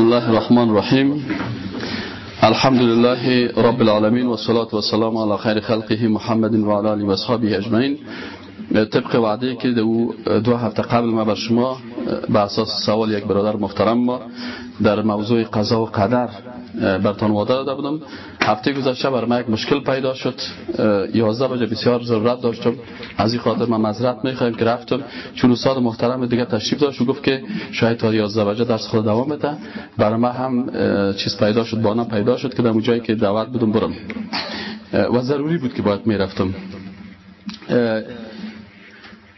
بسم الله الرحمن الرحیم الحمد لله رب العالمین و صلاة و سلام علی خیر خلقه محمد و علی آله و اصحابه اجمعین طبق وعده که دو هفته قبل ما بر شما به أساس سوال یک برادر محترم ما در موضوع قضا و قدر برتان وعده داده بودم. هفته گذشته بر ما یک مشکل پیدا شد. 11 بجه بسیار ضرورت داشتم. از این خاطر من معذرت می‌خوایم که رفتم. چون استاد محترم دیگه تشریف داشت و گفت که شاید تا 11 بجه درس خود دوام بده. برای ما هم چیز پیدا شد بانا پیدا شد که در جایی که دعوت بودم برم. و ضروری بود که باید می‌رفتم.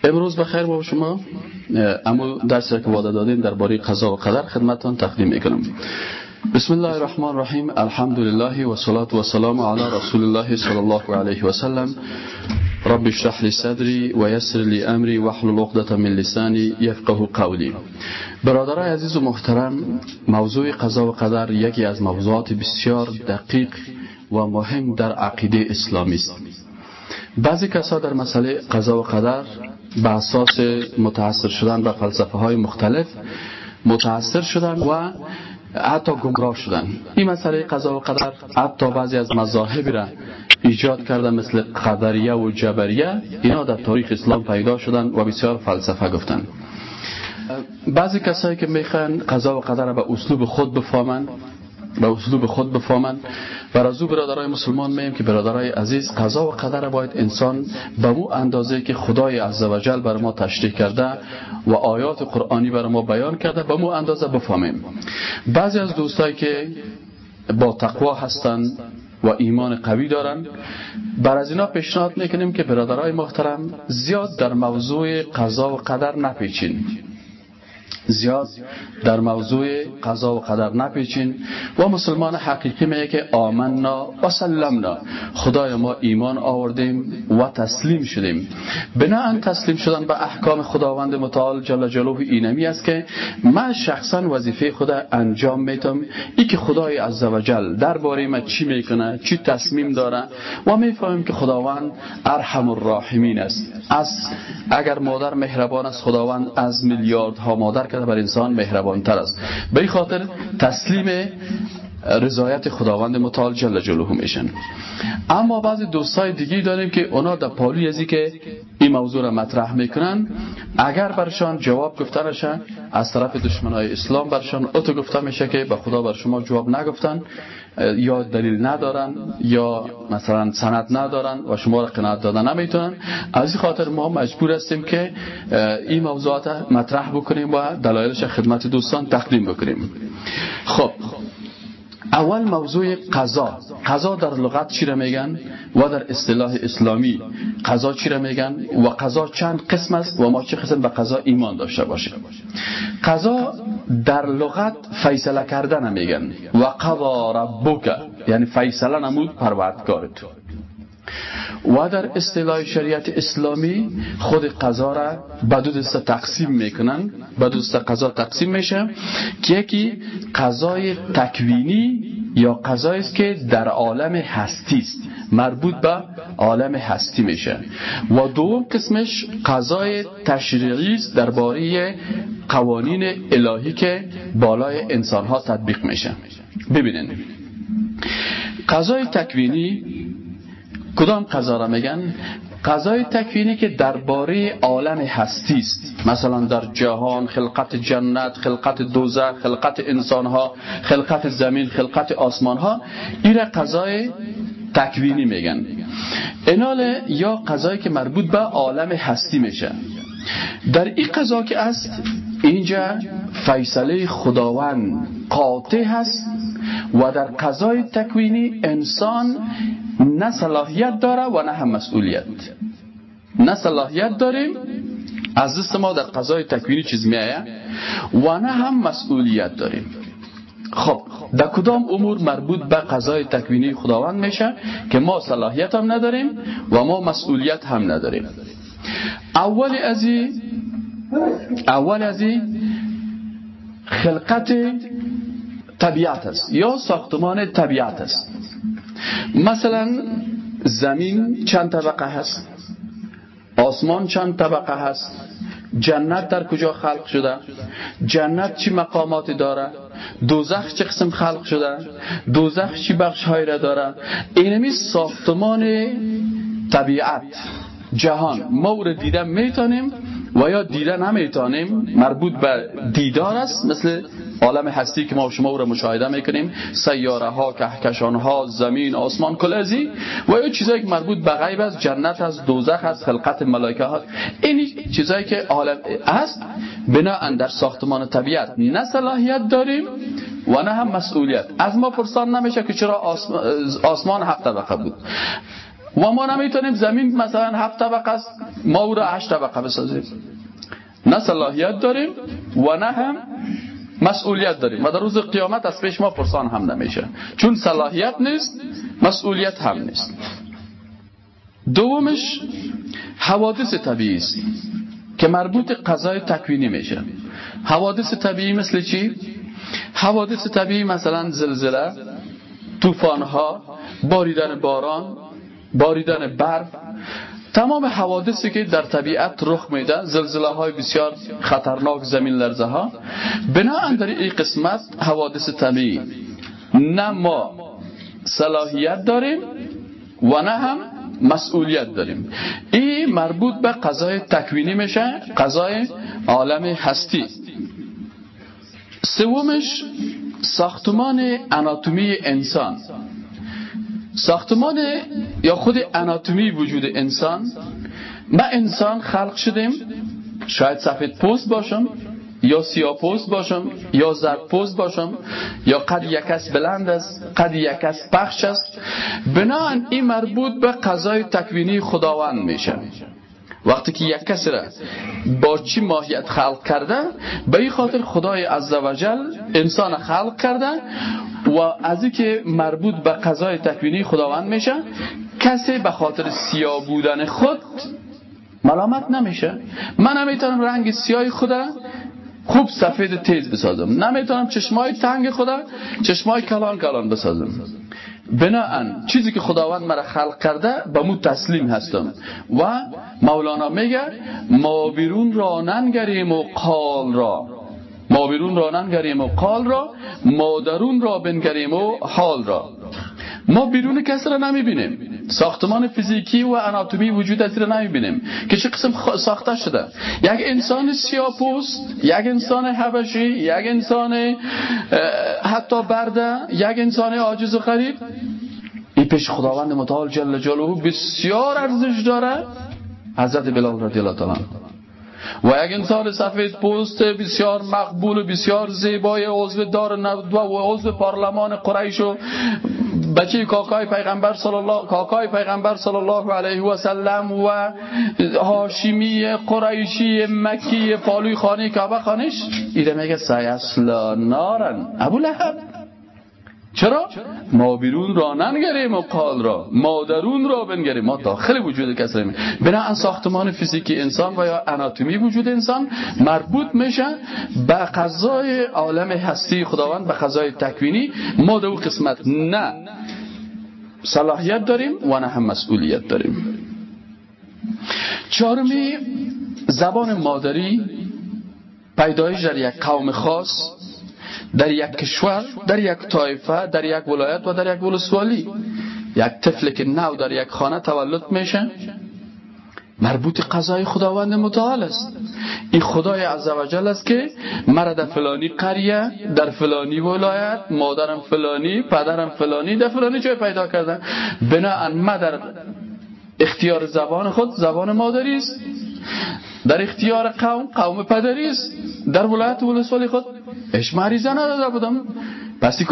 امروز بخیر با شما. اما درس که وعده دادیم درباره قضا و قدر خدمتتان تقدیم می‌کنم. بسم الله الرحمن الرحیم. الحمد لله و صلاة و سلام علی رسول الله صلی الله علیه و سلم. رب اشرح و یسر لی امری واحلل عقدة من لسانی یفقه قولی. برادرای عزیز و محترم موضوع قضا و قدر یکی از موضوعات بسیار دقیق و مهم در عقیده اسلامی است. بعضی کسا در مسئله قضا و قدر به اساس متاثر شدن به فلسفه های مختلف متاثر شدن و حتی گمراه شدن. این مسئله قضا و قدر حتی بعضی از مذاهبی را ایجاد کرده مثل قدریه و جبریه اینا در تاریخ اسلام پیدا شدن و بسیار فلسفه گفتن. بعضی کسایی که می‌خوان قضا و قدر را به اسلوب خود بفهمن به اسلوب خود بفهمن و از او برادرای مسلمان میم که برادرای عزیز قضا و قدر باید انسان به مو اندازه که خدای عزوجل بر ما تشریح کرده و آیات قرآنی بر ما بیان کرده به مو اندازه بفهمیم. بعضی از دوستایی که با تقوا هستند و ایمان قوی دارن بر از اینا پیشنهاد می‌کنیم که برادرای محترم زیاد در موضوع قضا و قدر نپیچین. زیاد در موضوع قضا و قدر نپیچین و مسلمان حقیقی میگه که آمنا و سلمنا. خدای ما ایمان آوردیم و تسلیم شدیم. بنا تسلیم شدن به احکام خداوند متعال جل جلاله اینمی است که من شخصا وظیفه خدا انجام میتم ای که خدای عزوجل درباره ما چی می‌کنه چی تصمیم داره و می‌فهمیم که خداوند ارحم الراحمین است. از اگر مادر مهربان است خداوند از میلیاردها مادر کرده بر انسان مهربان تر است. به این خاطر تسلیم رضایت خداوند متعال جل جلاله میشن. اما بعضی دوستای دیگه داریم که اونا در پالوی ازی که این موضوع را مطرح می‌کنن. اگر برشان جواب گفته از طرف دشمنای اسلام برشان اتو گفته میشه که به خدا بر شما جواب نگفتن یا دلیل ندارن یا مثلا سند ندارن و شما را قناعت دادن نمی‌تونن. از این خاطر ما مجبور هستیم که این موضوعات مطرح بکنیم و دلایلش خدمت دوستان تقدیم بکنیم. خب. اول موضوع قضا. قضا در لغت چی را میگن؟ و در اصطلاح اسلامی. قضا چی را میگن؟ و قضا چند قسم است و ما چه قسم به قضا ایمان داشته باشیم. قضا در لغت فیصله کردن میگن. و قضا ربک. یعنی فیصله نمود پروردگار تو و در اصطلاح شریعت اسلامی خود قضا را به دو دسته تقسیم می‌کنن. به دو دسته قضا تقسیم میشه که یکی قضای تکوینی یا قضایی است که در عالم هستی است مربوط به عالم هستی میشه. و دوم قسمش قضای تشریعی است درباره قوانین الهی که بالای انسان ها تطبیق میشه. ببینید قضای تکوینی کدام قضا را میگن؟ قضای تکوینی که درباره عالم هستی است. مثلا در جهان خلقت جنت خلقت دوزخ خلقت انسان ها خلقت زمین خلقت آسمان ها این را قضای تکوینی میگن. انال یا قضایی که مربوط به عالم هستی میشه. در این قضا که است اینجا فیصله خداوند قاطع هست و در قضای تکوینی انسان نه صلاحیت داره و نه هم مسئولیت. نه صلاحیت داریم از دست ما در قضای تکوینی چیز میایه و نه هم مسئولیت داریم. خب در کدام امور مربوط به قضای تکوینی خداوند میشه که ما صلاحیت هم نداریم و ما مسئولیت هم نداریم؟ اول از اول از خلقت طبیعت است. یا ساختمان طبیعت است. مثلا زمین چند طبقه هست؟ آسمان چند طبقه هست؟ جنت در کجا خلق شده؟ جنت چی مقاماتی داره؟ دوزخ چه قسم خلق شده؟ دوزخ چی بخش های را داره؟ اینمی ساختمان طبیعت جهان. ما او را می‌تونیم و یا دیدن نمی‌تونیم مربوط به دیدار است مثل عالم هستی که ما شما او را مشاهده می‌کنیم سیاره ها کهکشان ها زمین آسمان کل ازی و یا چیزایی که مربوط به غیب است جنت است دوزخ است خلقت ملائکه ها این چیزایی که عالم است بنا در ساختمان طبیعت نه صلاحیت داریم و نه هم مسئولیت. از ما پرسان نمیشه که چرا آسمان هفت طبقه بود. و ما نمی‌تونیم زمین مثلا هفت طبقه است. ما او را هشت طبقه بسازیم. نه صلاحیت داریم و نه هم مسئولیت داریم. و در روز قیامت از پیش ما پرسان هم نمیشه. چون صلاحیت نیست مسئولیت هم نیست. دومش حوادث طبیعی است که مربوط قضای تکوینی میشه. حوادث طبیعی مثل چی؟ حوادث طبیعی مثلا زلزله ها باریدن باران باریدن برف تمام حوادثی که در طبیعت رخ میده زلزله های بسیار خطرناک زمین لرزه ها. بنا در این قسمت حوادث طبیعی. نه ما صلاحیت داریم و نه هم مسئولیت داریم. این مربوط به قضای تکوینی میشه قضای عالم هستی. سومش ساختمان اناتومی انسان. ساختمان یا خود اناتومی وجود انسان؟ ما انسان خلق شدیم شاید سفید پوست باشم یا سیاه پوست باشم یا زرد پوست باشم یا قد یکس بلند است قد یکس پخش است. بناهن این مربوط به قضای تکوینی خداوند میشه وقتی که یک کسی را با چی ماهیت خلق کرده به این خاطر خدای عزوجل انسان خلق کرده و از که مربوط به قضای تکوینی خداوند میشه کسی به خاطر سیاه بودن خود ملامت نمیشه من نمی‌تونم رنگ سیاه خدا خوب سفید تیز بسازم نمی‌تونم چشمای تنگ خدا چشمای کلان کلان بسازم بناهن چیزی که خداوند مرا خلق کرده به مو تسلیم هستم. و مولانا میگه ما بیرون را ننگریم و قال را. ما بیرون را ننگریم و قال را ما درون را بنگریم و حال را. ما بیرون کسی را نمی‌بینیم. ساختمان فیزیکی و اناتومی وجود از را نمی‌بینیم. که چه قسم ساخته شده؟ یک انسان سیاپوست یک انسان حبشی یک انسان حتی برده یک انسان عاجز و غریب. این پیش خداوند متعال جل جلاله بسیار ارزش داره. حضرت بلال رضی الله تعالی و یک انسان سفید پوست بسیار مقبول و بسیار زیبای عضو دار و عضو پارلمان قریش و بچه کاکای پیغمبر صلی الله کاکای پیغمبر صلی الله علیه و سلم و هاشمی قریشی مکی پالوی خانه کعبه خانش ایده میگه سیسلا نارن. ابو لهب. چرا؟ ما بیرون را ننگریم و قال را. ما درون را بنگریم. ما داخل وجود کسی بنا ساختمان فیزیکی انسان و یا اناتومی وجود انسان مربوط میشه به قضای عالم هستی خداوند به قضای تکوینی. ما در قسمت نه صلاحیت داریم و نه هم مسئولیت داریم. چهارمی زبان مادری پیدایش در یک قوم خاص. در یک کشور در یک طایفه در یک ولایت و در یک ولسوالی. یک طفل که نو در یک خانه تولد میشه مربوط قضای خداوند متعال است. این خدای عزوجل است که مرا در فلانی قریه در فلانی ولایت مادرم فلانی پدرم فلانی در فلانی جای پیدا کردن بناهن ما در اختیار زبان خود زبان مادری است. در اختیار قوم قوم پدری است. در ولایت ولسوالی خود. اش مریضه نداده بودم. پس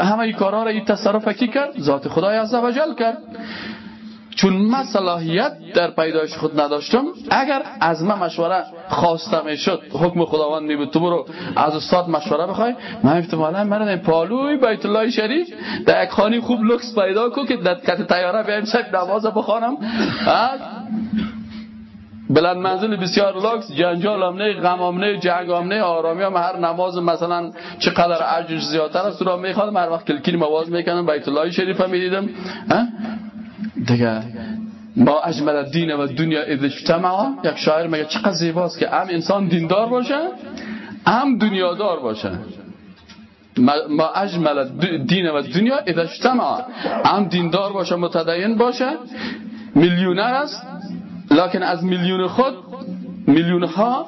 همه ای کارها را این تصرف کی کرد؟ ذات خدای عزوجل کرد. چون من صلاحیت در پیدایش خود نداشتم اگر از من مشوره خواستم شد حکم خداوند بود تو برو از استاد مشوره بخوای. من احتمالا من این پالوی بیت الله شریف در یک خانی خوب لکس پیدا کو که در کت تیاره بیایم شب نماز بخوانم. بلند منزل بسیار لکس جنجال هم نه غم هم نه جنگ هم آرامی هم هر نماز مثلا چقدر عجوش زیادتر است را میخوادم هر وقت کلکلی مواز می‌کنم بیت الله شریف هم می‌دیدم دیگه ما اجمل دین و دنیا اجتماع یک شاعر میگه چقدر زیباست که هم انسان دیندار باشه هم دنیادار باشه. ما اجمل دین و دنیا اذا اجتماع هم دیندار باشه متدین باشه. میلیونر است. لکن از میلیون خود میلیون ها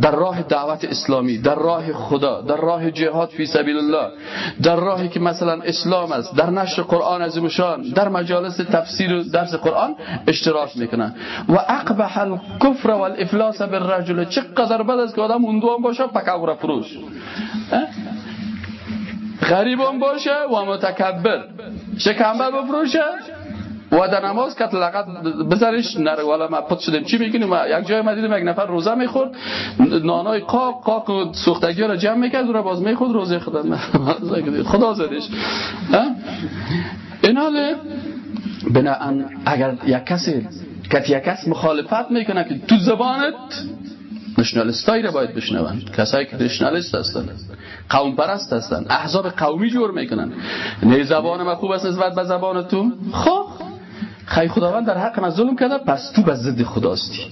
در راه دعوت اسلامی در راه خدا در راه جهاد فی سبیل الله در راهی که مثلا اسلام است در نشر قرآن عظیمشان در مجالس تفسیر و درس قرآن اشتراک می‌کنن و اقبح الکفر و الافلاس بالرجل چقدر بد است که آدم اون باشه پکاورا فروش غریب هم باشه و متکبر. شکمبر بفروشه. و در نماز کت لغت بزنش نره والا ما پت شدیم چی میگیم یک جای ما دیدم یک نفر روزه می‌خورد نانای قاق قاق سوختگی را جمع می‌کرد و را باز می‌خورد روزه خدا خدا زدش این حاله بناهن اگر یک کسی که یک کس مخالفت می‌کنه که تو زبانت نشنالیستایی را باید بشنوند کسایی که نشنالیست هستند قوم پرست هستند احزاب قومی جور می‌کنن نه زبان ما خوب است نسبت به زبان تو خب خی خداوند در حق من ظلم کرده پس تو به ضد خداستی.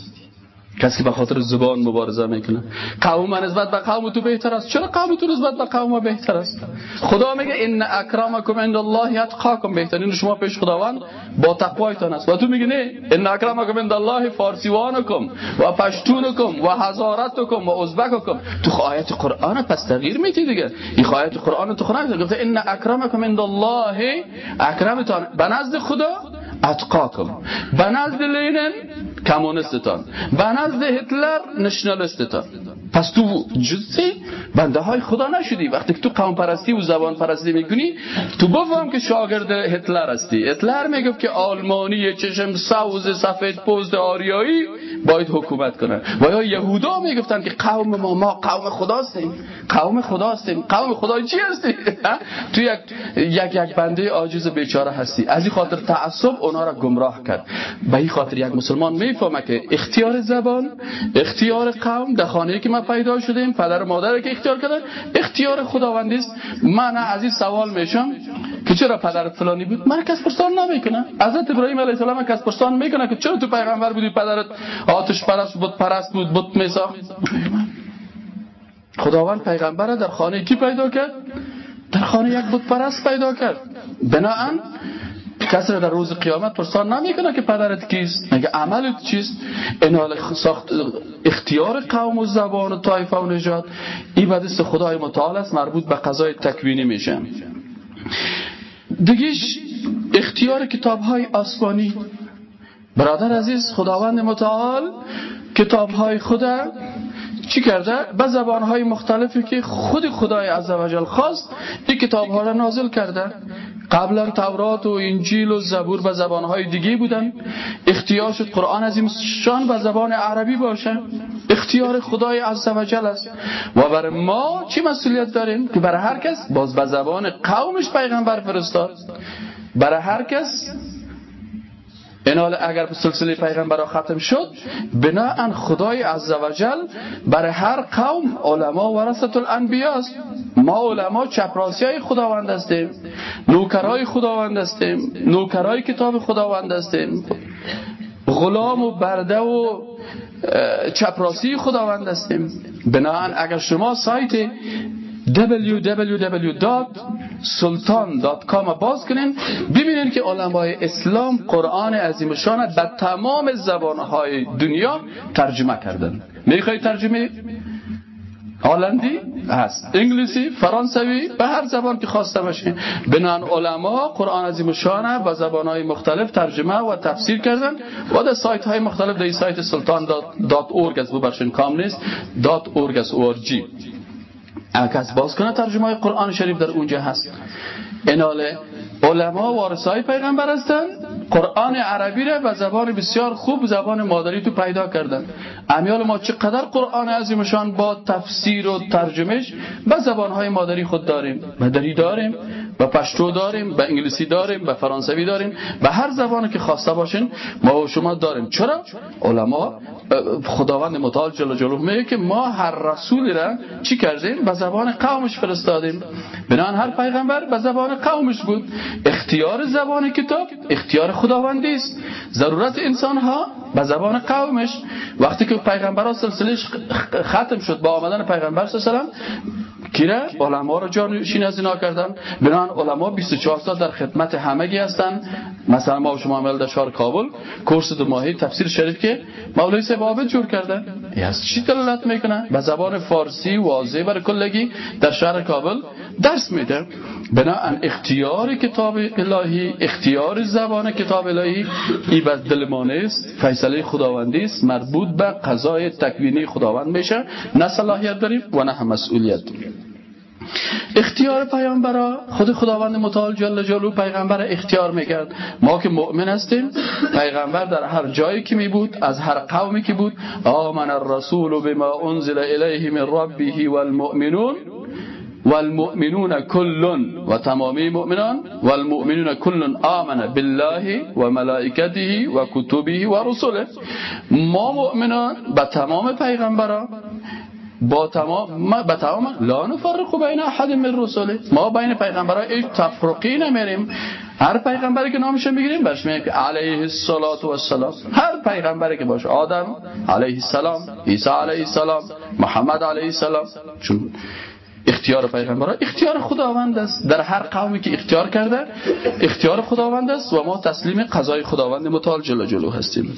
کسی که به خاطر زبان مبارزه می‌کنه. قوم من نسبت به قوم تو بهتر است. چرا قوم تو نسبت به قوم بهتر است؟ خدا میگه ان اکرامکم عند الله اتقاکم. بهترین شما پیش خداوند با تقوایتان است. و تو میگه نه ان اکرامکم عند الله فارسیوانکم و پشتونکم و هزارتکم و ازبککم. تو آیت قرآن پس تغییر میتی دیگه. این آیت قرآن تو خونه گفته ان اکرامکم عند الله. اکرمتان به نزد خدا اتقاکم به نزد لینن کمونستتان به نزد هتلر نشنالستتان. پس تو جزی بنده های خدا نشدی. وقتی که تو قوم پرستی و زبان پرستی می‌کنی تو بفهم که شاگرد هتلر هستی. هتلر می‌گفت که آلمانی چشم سوز سفید پوست آریایی باید حکومت کنه. و یا یهودا می‌گفتن که قوم ما ما قوم خداستیم. قوم خداستیم. قوم خدا چی هستی؟ تو یک یک یک بنده عاجز بیچاره هستی. از این خاطر تعصب اونا را گمراه کرد. به این خاطر یک مسلمان می‌فهمه که اختیار زبان اختیار قوم در خانه که ما پیدا شدیم پدر و مادر که اختیار کردن اختیار خداوندی است. من از این سوال میشم که چرا پدر فلانی بود؟ من کس پرسان نمی‌کنه حضرت ابراهیم علیه السلام کس پرسان می‌کنه که چرا تو پیغمبر بودی پدرت آتش پرست بود پرست بود بود میساخت؟ خداوند پیغمبر در خانه کی پیدا کرد؟ در خانه یک بود پرست پیدا کرد. بناهن کسی در روز قیامت پرسان نمی‌کنه که پدرت کیست. مگه عملت چیست؟ انال ساخت اختیار قوم و زبان و طایفه و نجات این به دست خدای متعال است مربوط به قضای تکوینی میشه. دیگیش اختیار کتاب های آسمانی. برادر عزیز خداوند متعال کتاب های خدا چی کرده؟ به زبان های مختلفی که خود خدای عزوجل خواست این کتاب ها را نازل کرده. قبلا تورات و انجیل و زبور به زبانهای دیگه بودن. اختیار شد قرآن از این شان به زبان عربی باشه. اختیار خدای عزوجل است. و برای ما چی مسئولیت داریم که برای هر کس؟ باز به زبان قومش پیغمبر فرستاد. برای هر کس؟ این حال اگر سلسله پیغمبر ختم شد بناهن خدای عزوجل برای هر قوم علما ورثت الانبیاء است. ما علما چپراسی های خداوند هستیم نوکرای خداوند هستیم نوکرای کتاب خداوند هستیم. غلام و برده و چپراسی خداوند هستیم. بناهن اگر شما سایت www.sultan.com باز کنین. ببینین که علمای اسلام قرآن عظیم شان به تمام زبانهای دنیا ترجمه کردن. می‌خوای ترجمه هلندی هست. انگلیسی فرانسوی به هر زبان که خواسته باشین. بنان علما قرآن عظیم شانه به زبانهای مختلف ترجمه و تفسیر کردن. و در سایت های مختلف در سایت سلطان دات اورگ از ببرشن کام نیست. دات از اورجی. کس باز کنه ترجمه قرآن شریف در اونجا هست. اناله علما وارثای پیغمبر هستن قرآن عربی را به زبان بسیار خوب زبان مادری تو پیدا کردن. امیال ما چقدر قرآن عظیمشان با تفسیر و ترجمهش به زبانهای مادری خود داریم. مادری داریم. به پشتو داریم به انگلیسی داریم به فرانسوی داریم به هر زبانی که خواسته باشین ما و شما داریم. چرا؟ علما خداوند متعال جل جلاله میگه که ما هر رسولی را چی کردیم؟ به زبان قومش فرستادیم. بنان هر پیغمبر به زبان قومش بود. اختیار زبان کتاب اختیار خداوندی است. ضرورت انسان ها به زبان قومش. وقتی که پیغمبر سلسلهش ختم شد با آمدن پیغمبر صلی کیره علما رو جانشین از اینا کردن. بنان علما 24 ساعت در خدمت همگی هستن. مثلا ما شما عمل در شهر کابل کورس دو ماهی تفسیر شریف که مولوی صاحب جور کرده از چی دلالت می‌کنه به زبان فارسی واضح بر کلگی در شهر کابل درس میده. بنابراین اختیار کتاب الهی اختیار زبان کتاب الهی. ای بر دل است فیصله خداوندی است. مربوط به قضای تکوینی خداوند میشه. نه صلاحیت داریم و نه هم مسئولیت داریم. اختیار پیامبرا خود خداوند متعال جل جلو پیغمبر اختیار می‌کرد. ما که مؤمن هستیم پیغمبر در هر جایی که می بود از هر قومی که بود آمن الرسول بما انزل الیه من ربه والمؤمنون. والمؤمنون كل و تمامی مؤمنان والمؤمنون كل آمن بالله و ملائکته و کتبه و رسوله ما مؤمنان به تمام پیغمبران با تمام ما با تمام لا نفرق بین احد من رسوله ما بین پیغمبران هیچ تفرقی نمیریم. هر پیغمبری که نامش می‌گیریم برش میگیم که علیه الصلاة و السلام هر پیغمبری که باشه آدم علیه السلام عیسی علیه السلام محمد علیه السلام. چون اختیار پیغمبر اختیار خداوند است. در هر قومی که اختیار کرده اختیار خداوند است و ما تسلیم قضای خداوند متعال جل جلو هستیم.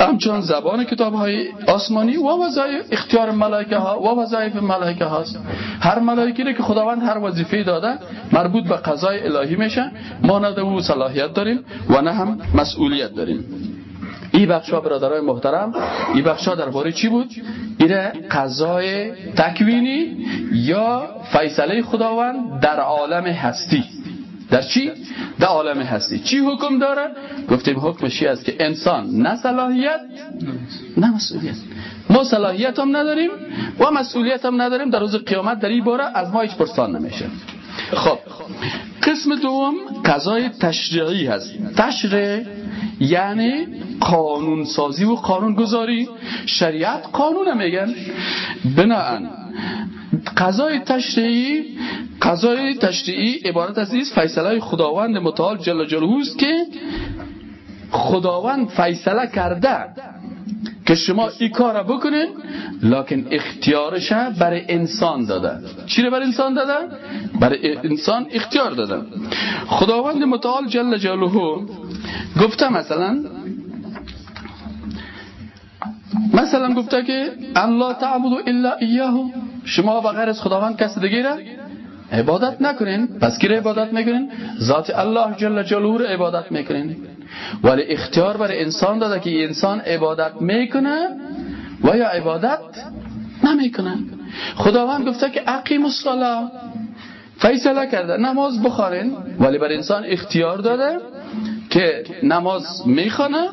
همچنان زبان کتاب های آسمانی و وظایف اختیار ملائکه ها و وظایف ملائکه هاست. هر ملائکه که خداوند هر وظیفه داده مربوط به قضای الهی میشه. ما نه او صلاحیت داریم و نه هم مسئولیت داریم. این بخشا برادرای محترم این بخشا درباره چی بود؟ ایره قضای تکوینی یا فیصله خداوند در عالم هستی. در چی؟ در عالم هستی. چی حکم داره؟ گفتیم حکمشی است که انسان نه صلاحیت نه مسئولیت. ما صلاحیت هم نداریم و مسئولیت هم نداریم. در روز قیامت در این باره از ما هیچ پرسان نمیشه. خب قسم دوم قضای تشریعی هست. تشریع یعنی قانون سازی و قانون گذاری شریعت قانون میگن. بناهن. قضای تشریعی قضای تشریعی عبارت از این فیصله خداوند متعال جل جلاله است که خداوند فیصله کرده. که شما این کار بکنین لکن اختیارش برای انسان داده. چی برای انسان داده؟ برای انسان اختیار داده. خداوند متعال جل جلاله گفته مثلا مثلا گفته که الله تعبدو الا ایاه. شما بغیر از خداوند کسی دیگه را عبادت نکنین. پس کی عبادت می‌کنین؟ ذات الله جل جلاله رو عبادت می‌کنین. ولی اختیار برای انسان داده که انسان عبادت می‌کنه و یا عبادت نمی‌کنه. خداوند گفته که اقیم الصلاه فیصله کرده نماز بخارین ولی بر انسان اختیار داده که نماز می‌خوانه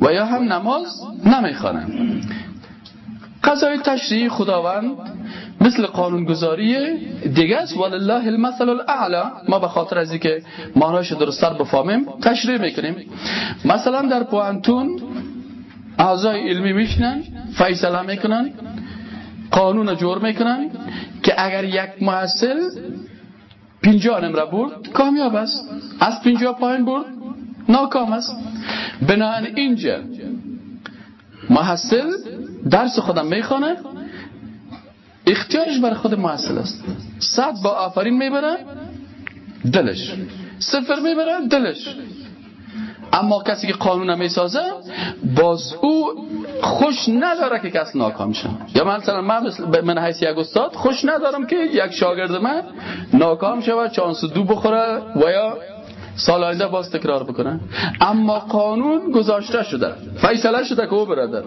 و یا هم نماز نمی‌خوانه قضای تشریع خداوند مثل قانونگذاری دیگه است. ولله المثل الاعلى ما به خاطر از اینکه معناش درستر بفهمیم تشریح می‌کنیم. مثلا در پوانتون اعضای علمی میشنن فیصله می‌کنن قانون جور می‌کنن که اگر یک محصل پینجا نمره برد کامیاب است. از پینجا پایین برد ناکام است. بناهن اینجا محصل درس خودم می‌خوانه اختیارش بر خود محصل است. صد با آفرین می‌بره دلش. صفر می‌بره دلش. اما کسی که قانون می‌سازه باز او خوش نداره که کس ناکام شه. یا مثلا من من حیث یک استاد خوش ندارم که یک شاگرد من ناکام و چانس دو بخوره و یا سال آینده باز تکرار بکنه اما قانون گذاشته شده. فیصله شده که او برادر.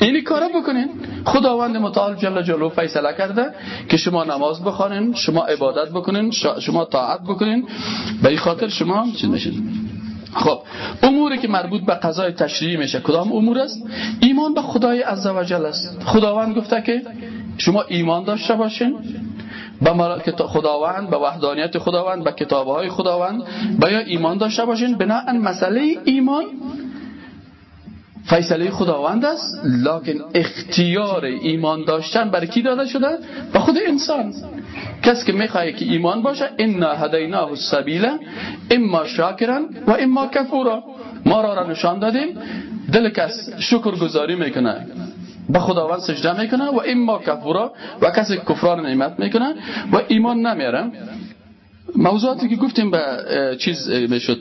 اینی کارا بکنین. خداوند متعال جل جلو فیصله کرده که شما نماز بخوانین شما عبادت بکنین شما طاعت بکنین. به این خاطر شما چی نشین خب اموری که مربوط به قضای تشریعی میشه کدام امور است؟ ایمان به خدای عزوجل است. خداوند گفته که شما ایمان داشته باشین. به خداوند به وحدانیت خداوند به کتابهای خداوند باید ایمان داشته باشین. بناهن مسئله ایمان فیصله خداوند است لکن اختیار ایمان داشتن برای کی داده شده؟ به خود انسان. کسی که می‌خواه که ایمان باشه انا هدیناه السبیل اما شاکرا و اما کفورا. ما را را نشان دادیم. دل کس شکر گذاری می‌کنه. به خداوند سجده می‌کنه و اما کفورا و کسی کفران نعمت می‌کنه و ایمان نمیاره. موضوعاتی که گفتیم به چیز بشد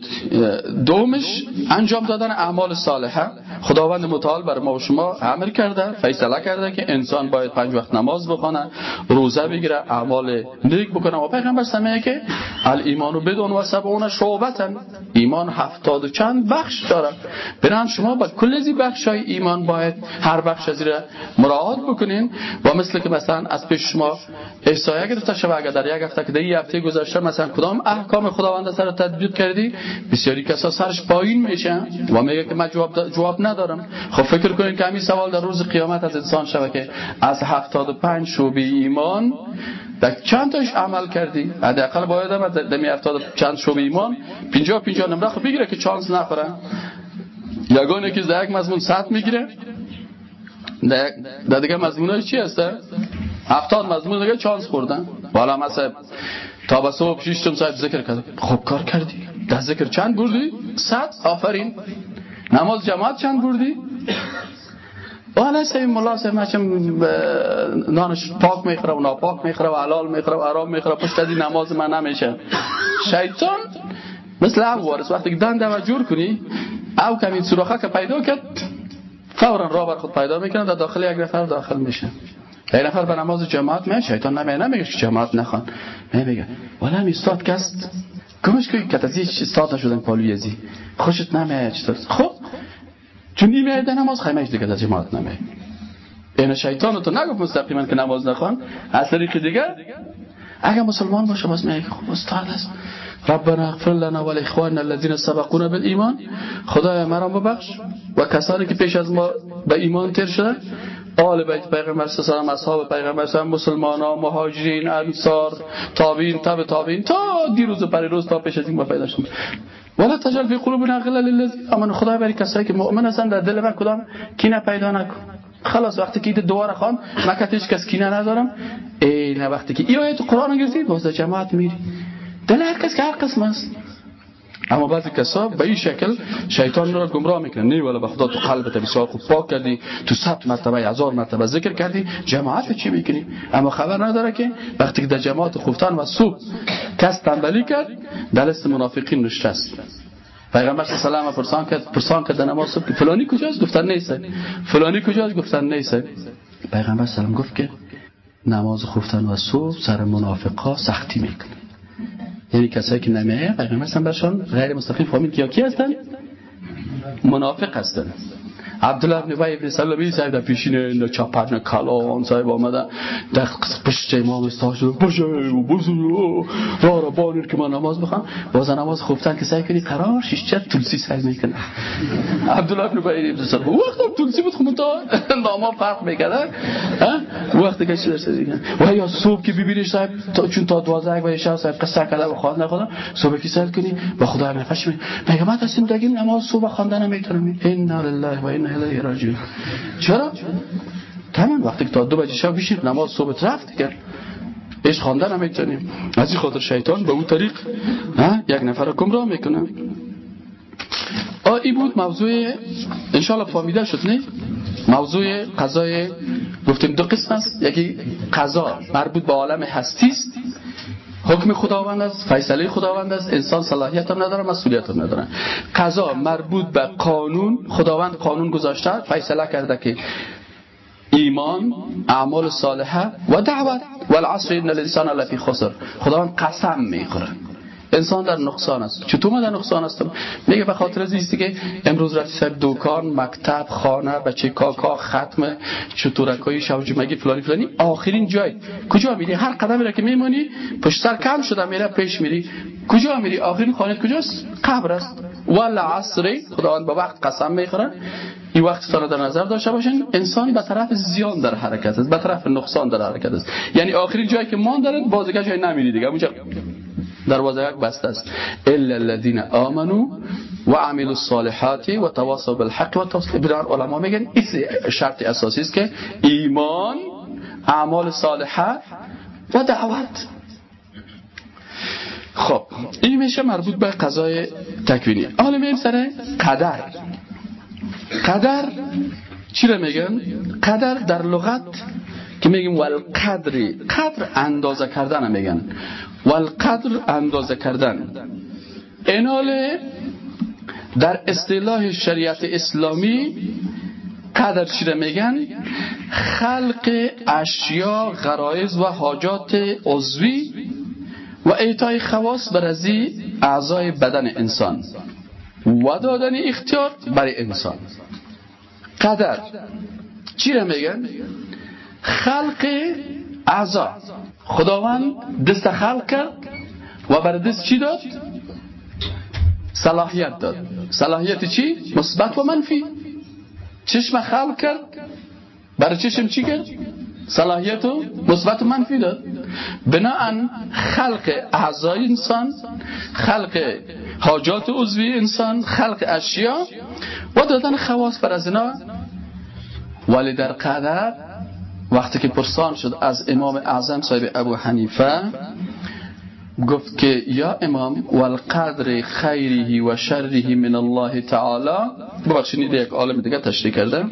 دومش انجام دادن اعمال صالحه. خداوند متعال بر ما و شما امر کرده فیصله کرده که انسان باید پنج وقت نماز بخونه روزه بگیره اعمال نیک بکنه. و پیغمبر سمیه که الایمان بدون و سبعون شعبتن. ایمان هفتاد و چند بخش داره. بران شما با کل از بخش های ایمان باید هر بخش از مراعات بکنین. و مثل که مثلا از پیش شما احسایه گرفته شما اگر در یک هفته که یک هفته گذشته مثلا کدام احکام خداوند سر تطبیق کردی؟ بسیاری کسا سرش پایین میشن و میگه که من جواب, جواب ندارم. خب فکر کنین که همین سوال در روز قیامت از انسان شوه که از 75 شعبه ایمان در چند تاش عمل کردی؟ حداقل باید هم در می افتاد چند شعبه ایمان. 50 50 نمره. خب بگیره که چانس نخوره. یگانه که در یک مضمون 100 می‌گیره. در دیگه مضمونش چی هسته هفتاد مضمون دیگه چانس خوردن. والا مثلا تا به صبح شیشتم ساعت ذکر کرد خوب کار کردی ده ذکر چند بردی؟ صد آفرین نماز جماعت چند بردی؟ والا سوی ملا سوی مچم نانش پاک می‌خوره و ناپاک می‌خوره و حلال می‌خوره و حرام می‌خوره پشت از نماز من نمیشه شیطان مثل او وارس وقتی که دنده جور کنی او کمی سوراخه که پیدا کرد فورا را بر خود پیدا می‌کنه در داخل یک نفر داخل میشه یک نفر به نماز جماعت میاد شیطان نمیگه نمیگه که جماعت نخوان. نمیگه ولی هم استاد کست کمش که کتازی استاد نشدن پالویزی خوشت نمیاد چطور؟ خب چون این میاد نماز خیمهش دیگه در جماعت نمیاد. این شیطان تو نگفت مستقیما که نماز نخوان. از طریق دیگه اگر مسلمان باشه باز میگه خب استاد است. ربنا اغفر لنا و لاخواننا الذين سبقونا بالایمان. خدای مرا ببخش. و کسانی که پیش از ما به ایمان تر شدن آل بیت پیغمبر الله اصحاب پیغمبر صلی مسلمان ها مهاجرین انصار تابعین تبع تابعین تا دیروز و روز تا پیش از این ما پیدا شد ولا تجل فی قلوبنا غلا للذین امن خدا بری کسایی که مؤمن هستند در دل من کدام؟ کینه پیدا نکن. خلاص وقتی که دوباره خوان مکتش کس کینه ندارم. این وقتی که این آیت قرآن گرفتی باز جماعت میری. دل هر کس که هر قسم است اما بعضی کسا به این شکل شیطان را گمراه می‌کنه نه ولی به خدا تو قلبت بسیار خوب پاک کردی تو صد مرتبه هزار مرتبه ذکر کردی. جماعت چی می‌کنی؟ اما خبر نداره که وقتی که در جماعت خفتن و صبح کس تنبلی کرد در منافقین نشست پیغمبر صلی الله علیه و پرسان کرد پرسان کرد نماز صبح فلانی کجاست؟ گفتن نیست. فلانی کجاست؟ گفتن نیست. پیغمبر سلام گفت که نماز خفتن و صبح سر منافقا سختی می‌کنه. یعنی کسایی که نمیه پیغمبر برشان غیر مستقیم فهمید که کی هستن؟ منافق هستن. عبدالله ابن وای ابن سلمی صاحب در پیشین این چاپرن کلان صاحب آمده. در پشت امام استاد شده. باشه بزرگ را را بانیر که من نماز بخوام باز نماز خوبتن که سعی کنی قرار شیشه تلسی سعی می‌کنه عبدالله ابن وای ابن سلمی وقت تلسی بود خود ناما فرق می‌کنه وقتی که چی درسته دیگه و یا صبح که ببینیش صاحب چون تا 12 و شب صاحب قصه کرده و خواند نخواد صبح که سال کنی با خدا نفش می میگه من هستیم دگیم نماز صبح خواندن نمی‌تونم؟ ان لله و انا الیه راجعون چرا؟ تمام وقتی که تا دو بجه شب بشید نماز صبح رفت دیگه. ایش خواندن نمی‌تونیم از این خاطر شیطان به اون طریق یک نفر گمراه می‌کنه. این بود موضوع انشالله فامیده شد نه؟ موضوع قضای گفتیم دو قسم است. یکی قضا مربوط به عالم هستی است. حکم خداوند است فیصله خداوند است انسان صلاحیت هم نداره مسئولیت هم نداره. قضا مربوط به قانون خداوند قانون گذاشته فیصله کرده که ایمان اعمال صالحه و دعوت والعصر ان الانسان لفی خسر. خداوند قسم می‌خوره انسان در نقصان است. چطور من در نقصان هستم؟ میگه به خاطر از که امروز رفتی سر دکان مکتب خانه بچه کاکا ختم چطورکای شوجمگی فلانی فلانی. آخرین جای. کجا میری؟ هر قدمی را که میمونی پشت سر کم شده میره پیش میری. کجا میری؟ آخرین خانه کجاست؟ قبر است. ولا عصری خداوند با وقت قسم می‌خوره این وقت سال در نظر داشته باشین انسان به طرف زیان در حرکت است به طرف نقصان در حرکت است. یعنی آخرین جایی که مان داره بازگشت نمیری دیگه. دروازه یک بسته است. الا الذين امنوا وعملوا الصالحات وتواصوا بالحق وتواصوا بالصبر علما میگن این شرط اساسی است که ایمان اعمال صالحه و دعوت. خب این میشه مربوط به قضای تکوینی. حالا میریم سر قدر. قدر چی رو میگن؟ قدر در لغت که میگیم والقدری قدر اندازه کردن میگن. والقدر اندازه کردن. اینال در اصطلاح شریعت اسلامی قدر چی میگن؟ خلق اشیا غرایز و حاجات عضوی و ایتای خواص بر ازی اعضای بدن انسان و دادن اختیار برای انسان. قدر چی را میگن؟ خلق اعضا. خداوند دست خلق کرد و بر دست چی داد؟ صلاحیت داد. صلاحیت چی؟ مثبت و منفی. چشم خلق کرد. برای چشم چی کرد؟ صلاحیت و مثبت و منفی داد. بناهن خلق اعضای انسان خلق حاجات عضوی انسان خلق اشیا و دادن خواص بر از اینا ولی در قدر وقتی که پرسان شد از امام اعظم صاحب ابو حنیفه گفت که یا امام والقدر خیره و شره من الله تعالی. ببخشید یک عالم دیگه تشریح کرده.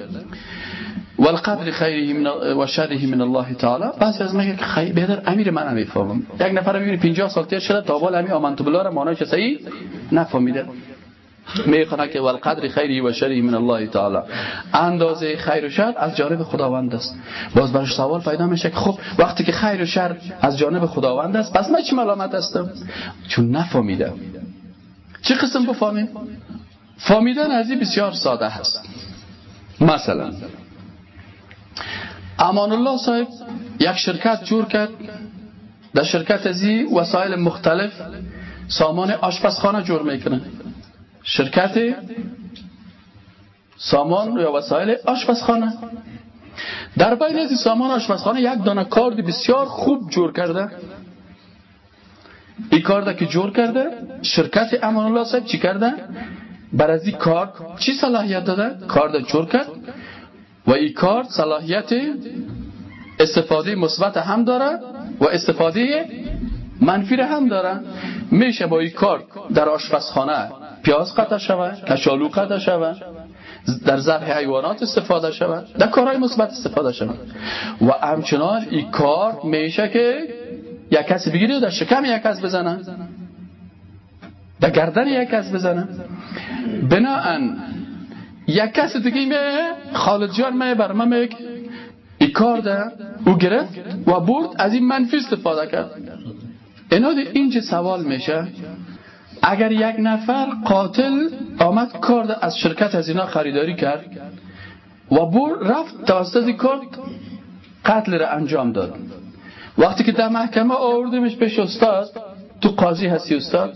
والقدر خیره من و شره من الله تعالی. بعضی از که خیر بهتر امیر من نمی‌فهمم یک نفر می‌بینی 50 سال تیر شده تا بال همین آمنت را معناش صحیح نفهمیده. می‌خونه که والقدر خیری و شری من الله تعالی. اندازه خیر و شر از جانب خداوند است. باز برش سوال پیدا میشه که خب وقتی که خیر و شر از جانب خداوند است پس من چی ملامت هستم؟ چون نفهمیدم. چه قسم بفهمیم فهمیدن از این بسیار ساده هست. مثلا امان الله صاحب یک شرکت جور کرد. در شرکت ازی وسایل مختلف سامان آشپزخانه جور می‌کنه شرکت سامان یا وسایل آشپزخانه. در بین از سامان آشپزخانه یک دانه کارد بسیار خوب جور کرده. این کارد که جور کرده شرکت امان الله صاحب چی کرده؟ بر از این کار چی صلاحیت داده؟ کارد جور کرد. و این کارد صلاحیت استفاده مثبت هم داره و استفاده منفی هم داره میشه با این کار در آشپزخانه پیاز قطع شود کچالو قطع شود در ذبح حیوانات استفاده شود در کارهای مثبت استفاده شود. و همچنان این کار میشه که یک کسی بگیره در شکم یک کس بزنه در گردن یک کس بزنه. بناهن یک کس دیگه می خالد جان می بر من این کار ده او گرفت و برد از این منفی استفاده کرد. اینا اینجا سوال میشه. اگر یک نفر قاتل آمد کارد از شرکت از اینا خریداری کرد و بر رفت توسط کارد قتل را انجام داد. وقتی که در محکمه آوردیمش پیش استاد تو قاضی هستی استاد؟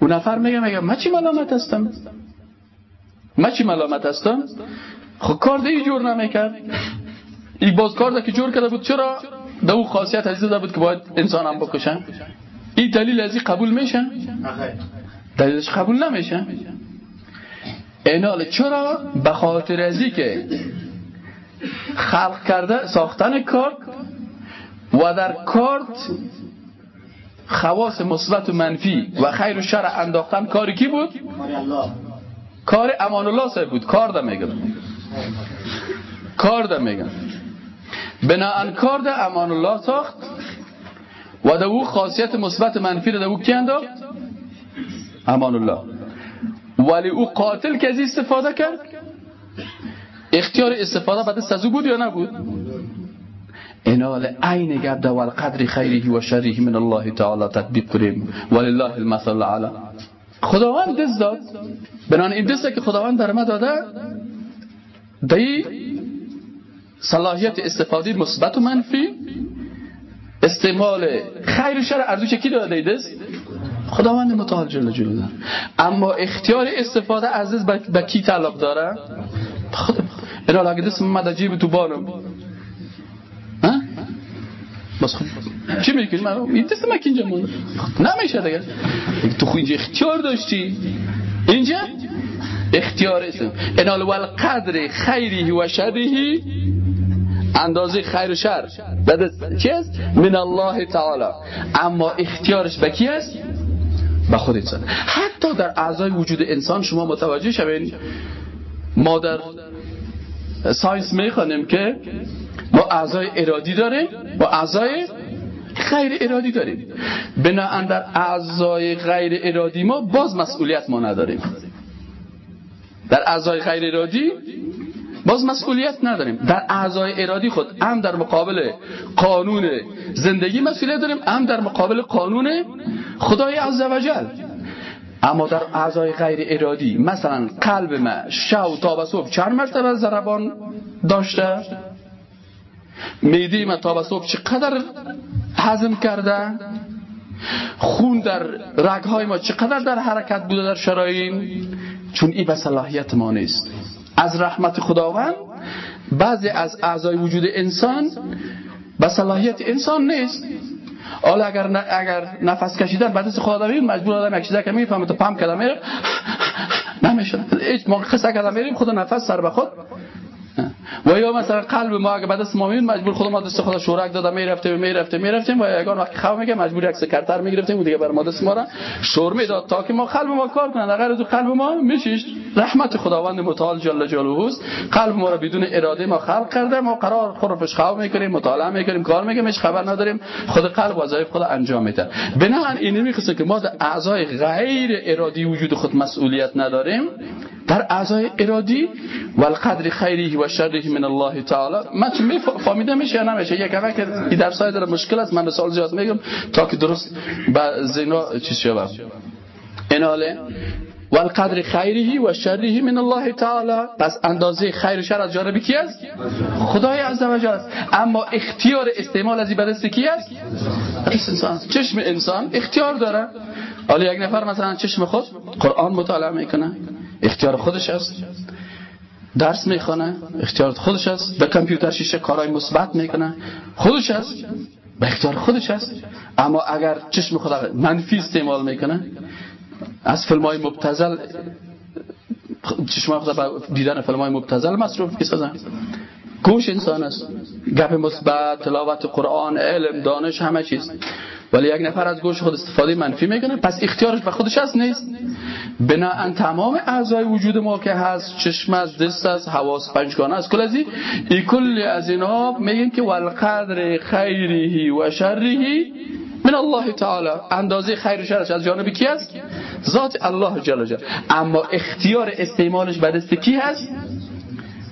اون نفر میگه میگه من چی ملامت هستم؟ من چی ملامت هستم؟ خب کارد ای جور نمی‌کرد. این باز کارد که جور کرده بود چرا؟ اون خاصیت عزیز بود که باید انسان هم بکشن. این دلیل از این قبول میشن دلیلش قبول نمیشن اینال چرا؟ به خاطر ازی که خلق کرده ساختن کارت و در کارت خواص مثبت و منفی و خیر و شر انداختن کاری کی بود؟ کار امان الله صاحب بود. کار ده میگم. کار ده میگم. بناهن کار ده امان الله ساخت. و در او خاصیت مثبت منفی در او کی امان الله. ولی او قاتل از استفاده کرد؟ اختیار استفاده بعد از بود یا نبود؟ اینال عین گب در والقدر خیره و شره من الله تعالی تطبیق کنیم ولله المثل الاعلى خداوند دست داد. بنان این دسته که خداوند در ما داده دی صلاحیت استفاده مثبت و منفی. استعمال خیر شر ارزش کی داده ایدست خداوند متعال جل جلاله اما اختیار استفاده عزیز به کی تعلق داره؟ خود اینا اگه دست من جیب تو بانم ها؟ بس خب. چی می‌کنی من این دست من اینجا مون نمیشه دیگه. تو خو اینجا اختیار داشتی. اینجا اختیار اسم انال والقدر خیری و شره اندازه خیر و شر. بعد چی است؟ من الله تعالی. اما اختیارش به کی است؟ به خود انسان. حتی در اعضای وجود انسان شما متوجه شوین ما در ساینس می‌خوانیم که ما اعضای ارادی داریم با اعضای غیر ارادی داریم. بناهن در اعضای غیر ارادی ما باز مسئولیت ما نداریم. در اعضای غیر ارادی باز مسئولیت نداریم. در اعضای ارادی خود هم در مقابل قانون زندگی مسئولیت داریم هم در مقابل قانون خدای عزوجل اما در اعضای غیر ارادی مثلا قلب ما شو تا به صبح چند مرتبه ضربان داشته؟ میدی ما تا به صبح چقدر حزم کرده؟ خون در رگهای ما چقدر در حرکت بوده در شراین چون این به صلاحیت ما نیست. از رحمت خداوند بعضی از اعضای وجود انسان به صلاحیت انسان نیست. حالا اگر اگر نفس کشیدن بعد از خدا مجبور آدم یک چیزا که می‌فهمه تو پم کلمه نمیشه هیچ موقع قصه کلمه میریم خدا نفس سر به خود. و یا مثلا قلب ما اگه بعد از ما مجبور ما دست خدا شورک داده می‌رفتیم می‌رفتیم می‌رفتیم و یگان وقتی خواب میگه مجبور یک سکرتر می‌گرفتیم و دیگه بر ما دست ما را شور می‌داد. تا که ما قلب ما کار کنه اگر از قلب ما میشیش رحمت خداوند متعال جل جلاله است. قلب ما را بدون اراده ما خلق کرده. ما قرار خرفش خواب می‌کنیم مطالعه می‌کنیم کار می‌کنیم هیچ خبر نداریم. خود قلب وظایف خود انجام میده. بنابراین این می‌خواسته که ما در اعضای غیر ارادی وجود خود مسئولیت نداریم. در اعضای ارادی و القدر خیره و شره من الله تعالی. من چون فهمیده میشه یا نمیشه؟ یک که این درس های داره. مشکل است. من مثال زیاد میگم تا که درست با زینا چیز شوم. ایناله و القدر خیره و شره من الله تعالی. پس اندازه خیر و شر از جانب کی است؟ خدای عزوجل است. اما اختیار استعمال از این کی است؟ انسان. چشم انسان اختیار داره. حالا یک نفر مثلا چشم خود قرآن مطالعه می‌کنه. اختیار خودش است. درس می‌خونه. اختیار خودش است. به کامپیوتر شیشه کارهای مثبت می‌کنه. خودش است. به اختیار خودش است. اما اگر چشم خود منفی استعمال می‌کنه از فیلم های مبتزل چشم خود به دیدن فیلم های مبتزل مصروف می‌سازن گوش انسان است. گپ مثبت تلاوت قرآن علم دانش همه چیز. ولی یک نفر از گوش خود استفاده منفی می‌کنه پس اختیارش به خودش هست نیست. بنا تمام اعضای وجود ما که هست چشم از دست از حواس پنجگانه است. کل از این کل از اینا میگن که والقدر خیره و شره من الله تعالی. اندازه خیر و شرش از جانب کی است؟ ذات الله جل جلاله. اما اختیار استعمالش به دست کی هست؟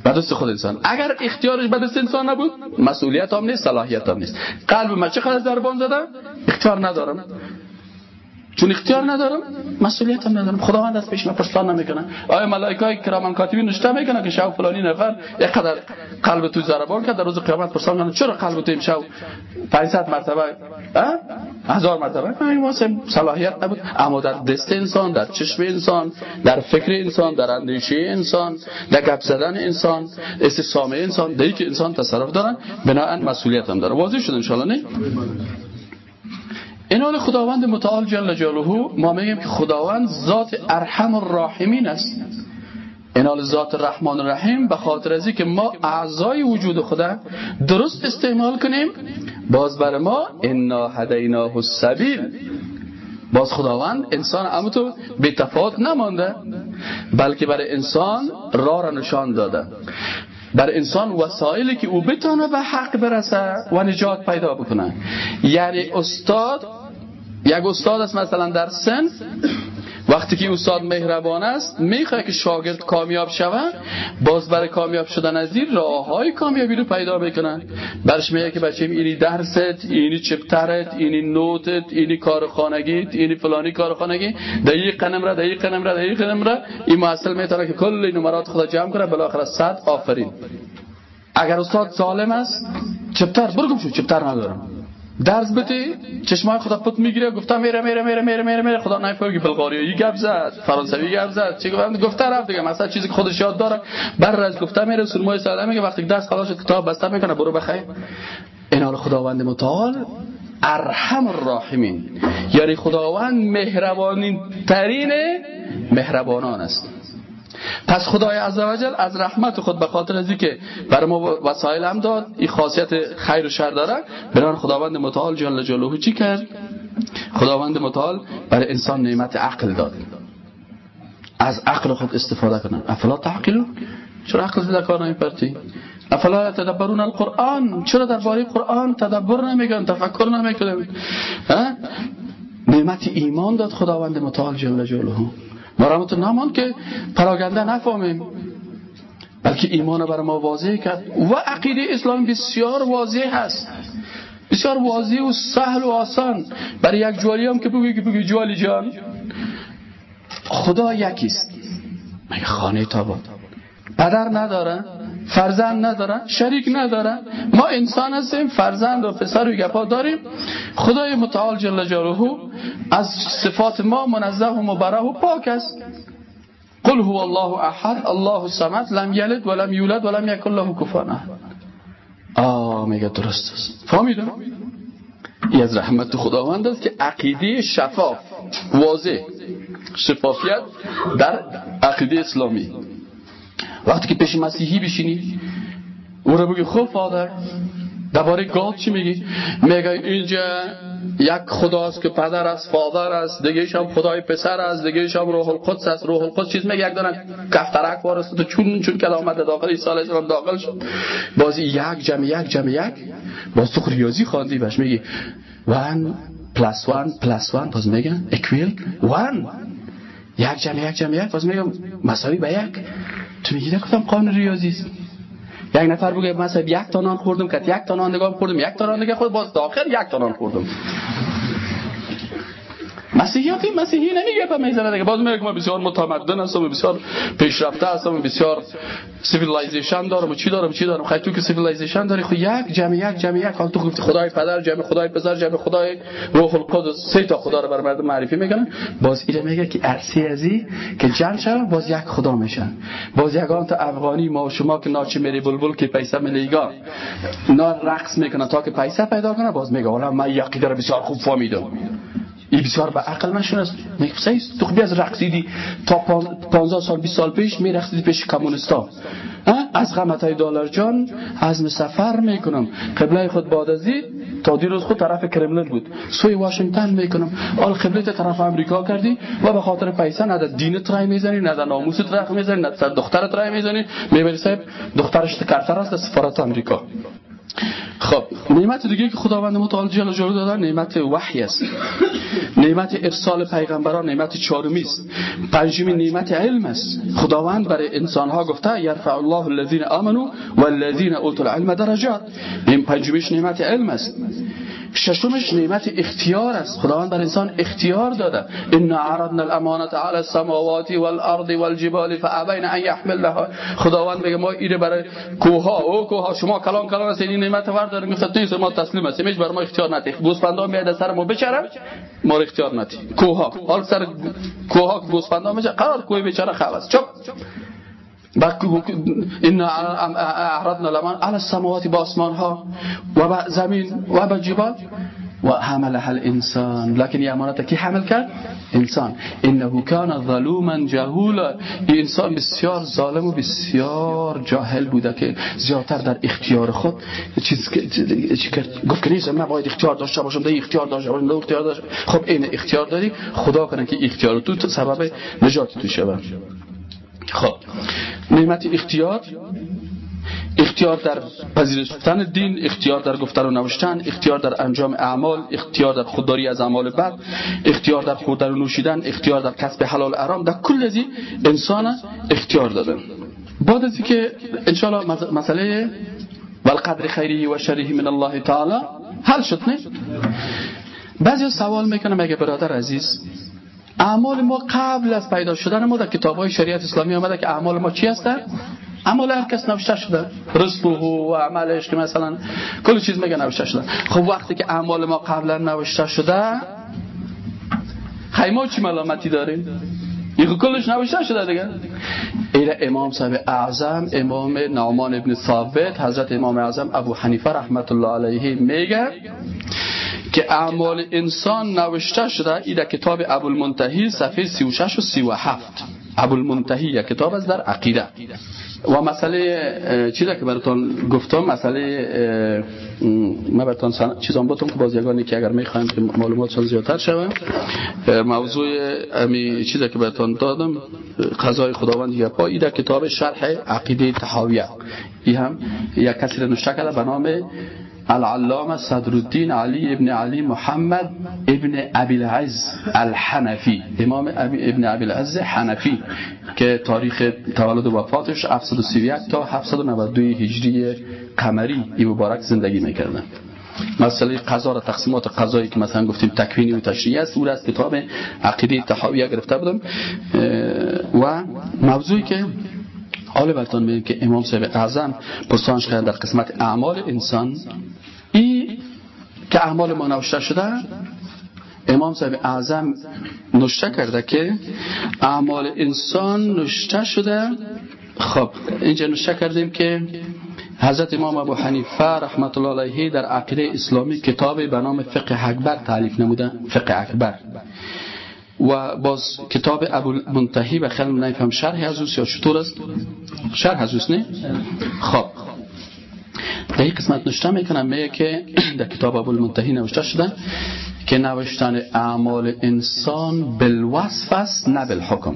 به دست خود انسان. اگر اختیارش به دست انسان نبود مسئولیت هم نیست صلاحیت هم نیست. قلب من چقدر ضربان زده اختیار ندارم. چون اختیار ندارم مسئولیت هم ندارم. خداوند از پیش پرسان نمی‌کنه. آیا ملائکه های کرام کاتبین نشته می‌کنه که شو فلانی نفر قدر قلب تو ضربان کرد در روز قیامت پرسان کنه چرا قلب تو شو 500 مرتبه هزار مرتبه؟ این واسه صلاحیت نبود. اما در دست انسان در چشم انسان در فکر انسان در اندیشه انسان در گپ زدن انسان استسامه انسان دیگه که انسان تصرف دارن بناهن مسئولیت هم داره. واضح شد ان نه؟ این خداوند متعال جل جلاله ما میگیم که خداوند ذات ارحم الراحمین است. این ذات رحمان الرحیم به خاطر ازی که ما اعضای وجود خدا درست استعمال کنیم باز بر ما انا هدیناه السبیل. باز خداوند انسان اما تو به تفاوت نمانده بلکه برای انسان راه را نشان داده. بر انسان وسایلی که او بتانه به حق برسه و نجات پیدا بکنه. یعنی استاد یک استاد است مثلا در سن وقتی که استاد مهربان است می‌خواد که شاگرد کامیاب شود باز برای کامیاب شدن از این راه های کامیابی رو پیدا بکنن. برش میگه که بچه اینی درست اینی چپترت اینی نوتت اینی کار خانگیت اینی فلانی کار خانگی دقیق قنم را دقیق قنم را دقیق قنم را. این محصل می‌تونه که کل نمرات خدا جمع کنه بالاخره صد آفرین. اگر استاد ظالم است چپتر برگم شو چپتر ندارم. درس بده چشمای خدا پت می‌گیره. گفتم میره میره میره میره میره میره. خدا نفهمی بلغاریایی گپ زد. فرانسوی گپ زد. چی گفتم؟ گفته رفت دیگه. مثلا چیزی که خودش یاد داره. بر از گفتم میره سرمای ساده میگه. وقتی درس خلاص کتاب بسته می‌کنه. برو بخیر این حال خداوند متعال ارحم الراحمین. یعنی خداوند مهربانین ترین مهربانان است. پس خدای عزوجل از رحمت خود به خاطر از که برای ما وسایل هم داد این خاصیت خیر و شر داره. برای خداوند متعال جل جلاله چی کرد؟ خداوند متعال برای انسان نعمت عقل داد. از عقل خود استفاده کنن. افلا تعقلون؟ چرا عقل زده کار نمیپرتی افلا تدبرون القرآن؟ چرا درباره قرآن تدبر نمیگن تفکر نمی‌کنن؟ نعمت ایمان داد خداوند متعال جل جلاله. ما تو نمان که پراگنده نفهمیم. بلکه ایمان بر ما واضح کرد. و عقیده اسلام بسیار واضح هست. بسیار واضح و سهل و آسان. برای یک جوالی هم که بگوی که بگوی جوالی جان. خدا یکیست. مگه خانه تاباد پدر نداره؟ فرزند نداره شریک نداره. ما انسان هستیم فرزند و پسر و گپا داریم. خدای متعال جل جلاله از صفات ما منزه و مبره و پاک است. قل هو الله احد الله الصمد لم یلد ولم یولد ولم یکن له کفوا احد. آه میگه درست است. فهمیدم؟ این از رحمت خداوند است که عقیده شفاف واضح شفافیت در عقیده اسلامی. وقتی که پیش مسیحی بشینی او رو بگی خوب فادر درباره God چی میگی؟ میگه اینجا یک خداست که پدر است father است دیگه هم خدای پسر است دیگه هم روح القدس است. روح القدس چیز میگه؟ یک دونه کفترک وارست تو چون چون که آمده داخل عیسی علیه داخل شد. بازی یک جمع یک جمع یک. باز تو ریاضی خواندی باش میگی. 1 plus 1 plus 1 باز میگن equal 1 یک جمع یک جمع یک باز میگم مساوی به یک. تو میگی گفتم قانون ریاضی است. یک نفر بگه مثلا یک تا نان خوردم که یک تا نان نگاه خوردم یک تا نان نگاه خود باز داخل یک تا نان خوردم. مسیحیاتی مسیحی نمیگه به می‌زنه دیگه. باز میگه ما بسیار متمدن هستم بسیار پیشرفته هستم بسیار civilization دارم و چی دارم چی دارم؟ خیلی تو که civilization داری. یک جمع یک جمع یک حال تو گفتی خدای پدر جمع خدای پسر جمع خدای روح القدس. سه تا خدا رو بر مردم معرفی می‌کنن باز میگه که ارسی ازی که جمع شد باز یک خدا میشن. باز یگان تا افغانی ما و شما که ناچه میری بلبل که پیسه ملیگا نا رقص می‌کنن تا که پیسه پیدا کنه باز میگه والا من یقی داره بسیار خوب فهمیدم. این بسیار به عقل نشون است تو خبی از رقصیدی تا 15 سال 20 سال پیش می رقصیدی پیش کمونستا از غمت های دلار جان از سفر می‌کنم. قبله خود بعد از تا دیروز خود طرف کرملین بود. سوی واشنگتن می‌کنم. آل قبله طرف امریکا کردی و به خاطر پیسه نه دین ترای می‌زنی نه در ناموس ترای می‌زنی نه در دختر ترای می‌زنی. می‌بری صاحب دخترش تکرتر است سفارت امریکا خب. نعمت دیگه که خداوند متعال جل جلاله دادن نعمت وحی است. نعمت ارسال پیغمبران نعمت چهارمی است. پنجمی نعمت علم است. خداوند برای انسان ها گفته یرفع الله الذين امنوا والذين اوتوا العلم درجات. این پنجمیش نعمت علم است. ششمش نعمت اختیار است. خداوند بر انسان اختیار داده. ان عرضنا الامانه على السماوات والارض والجبال فابين ان يحملنها خداوند میگه ما اینه برای کوها او کوها شما کلان کلان است این نعمت ور گفت نیست ما تسلیم هستیم هیچ بر ما اختیار ندید گوسفندا میاد سر ما بچره ما اختیار ندید کوها حال سر کوها گوسفندا میشه. قرار کوی بیچاره خلاص چپ. این اعرضنا لمن. على السماوات با آسمان و زمین و با جبال. و حملها الانسان لكن این امانت کی حمل کرد؟ انسان. انه کان ظلوما جهولا. انسان بسیار ظالم و بسیار جاهل بوده که زیادتر در اختیار خود چیز کرد؟ گفت که نیست من باید اختیار داشته باشم ده اختیار داشته باشم ده اختیار داشته خب این اختیار داری؟ خدا کنه که اختیار تو سبب نجات تو شود. خب. نعمت اختیار؟ اختیار در پذیرفتن دین اختیار در گفتن و نوشتن اختیار در انجام اعمال اختیار در خودداری از اعمال بد اختیار در خوردن و نوشیدن اختیار در کسب حلال ارام در کل ازی انسان اختیار داده بعد از که انشاءالله مسئله والقدر خیری و شریه من الله تعالی حل شد نه بعضی سوال می‌کنم اگه برادر عزیز اعمال ما قبل از پیدا شدن ما در کتاب های شریعت اسلامی آمده که اعمال ما چی هستن؟ اعمال هر کس نوشته شده. رزقه و عملش که مثلا کل چیز میگه نوشته شده. خب وقتی که اعمال ما قبلا نوشته شده خیلی ما چی ملامتی داریم؟ این کلش نوشته شده دیگه. این امام صاحب اعظم امام نعمان ابن ثابت حضرت امام اعظم ابو حنیفه رحمت الله علیه میگه که اعمال انسان نوشته شده این کتاب ابو المنتهی صفحه 36 و 37 ابو المنتهی کتاب از در عقیده. و مسئله چیزی که براتون گفتم مسئله ما براتون چیزام بودم که باز یگانی که اگر می‌خوایم که معلوماتشان زیادتر شوه. موضوع امی چیزی که براتون دادم قضای خداوند دیگه پا در کتاب شرح عقیده تحاویه. ای هم یک کسی رو نشته کرده به نام العلامه صدرالدین علی ابن علی محمد ابن ابی العز الحنفی. امام ابن ابی العز حنفی که تاریخ تولد و وفاتش 731 تا 792 هجری قمری. ای مبارک زندگی می‌کردن مسئله قضا و تقسیمات قضایی که مثلا گفتیم تکوینی و تشریعی است او از کتاب عقیده تحاویه گرفته بودم. و موضوعی که حال براتون بگیم که امام صاحب اعظم پرسانش کرد در قسمت اعمال انسان این که اعمال ما نوشته شده امام صاحب اعظم نشته کرده که اعمال انسان نشته شده خب اینجا نشته کردیم که حضرت امام ابو حنیفه رحمت الله علیه در عقیده اسلامی کتاب به نام فقه اکبر تعلیف نموده فقه اکبر. و باز کتاب ابو منتهی و خیلی نفهم شرح از یا چطور است؟ شرح از نه؟ خب. در این قسمت نشته می‌کنم میگه که در کتاب ابو منتهی نوشته شده که نوشتن اعمال انسان بالوصف است نه بالحکم.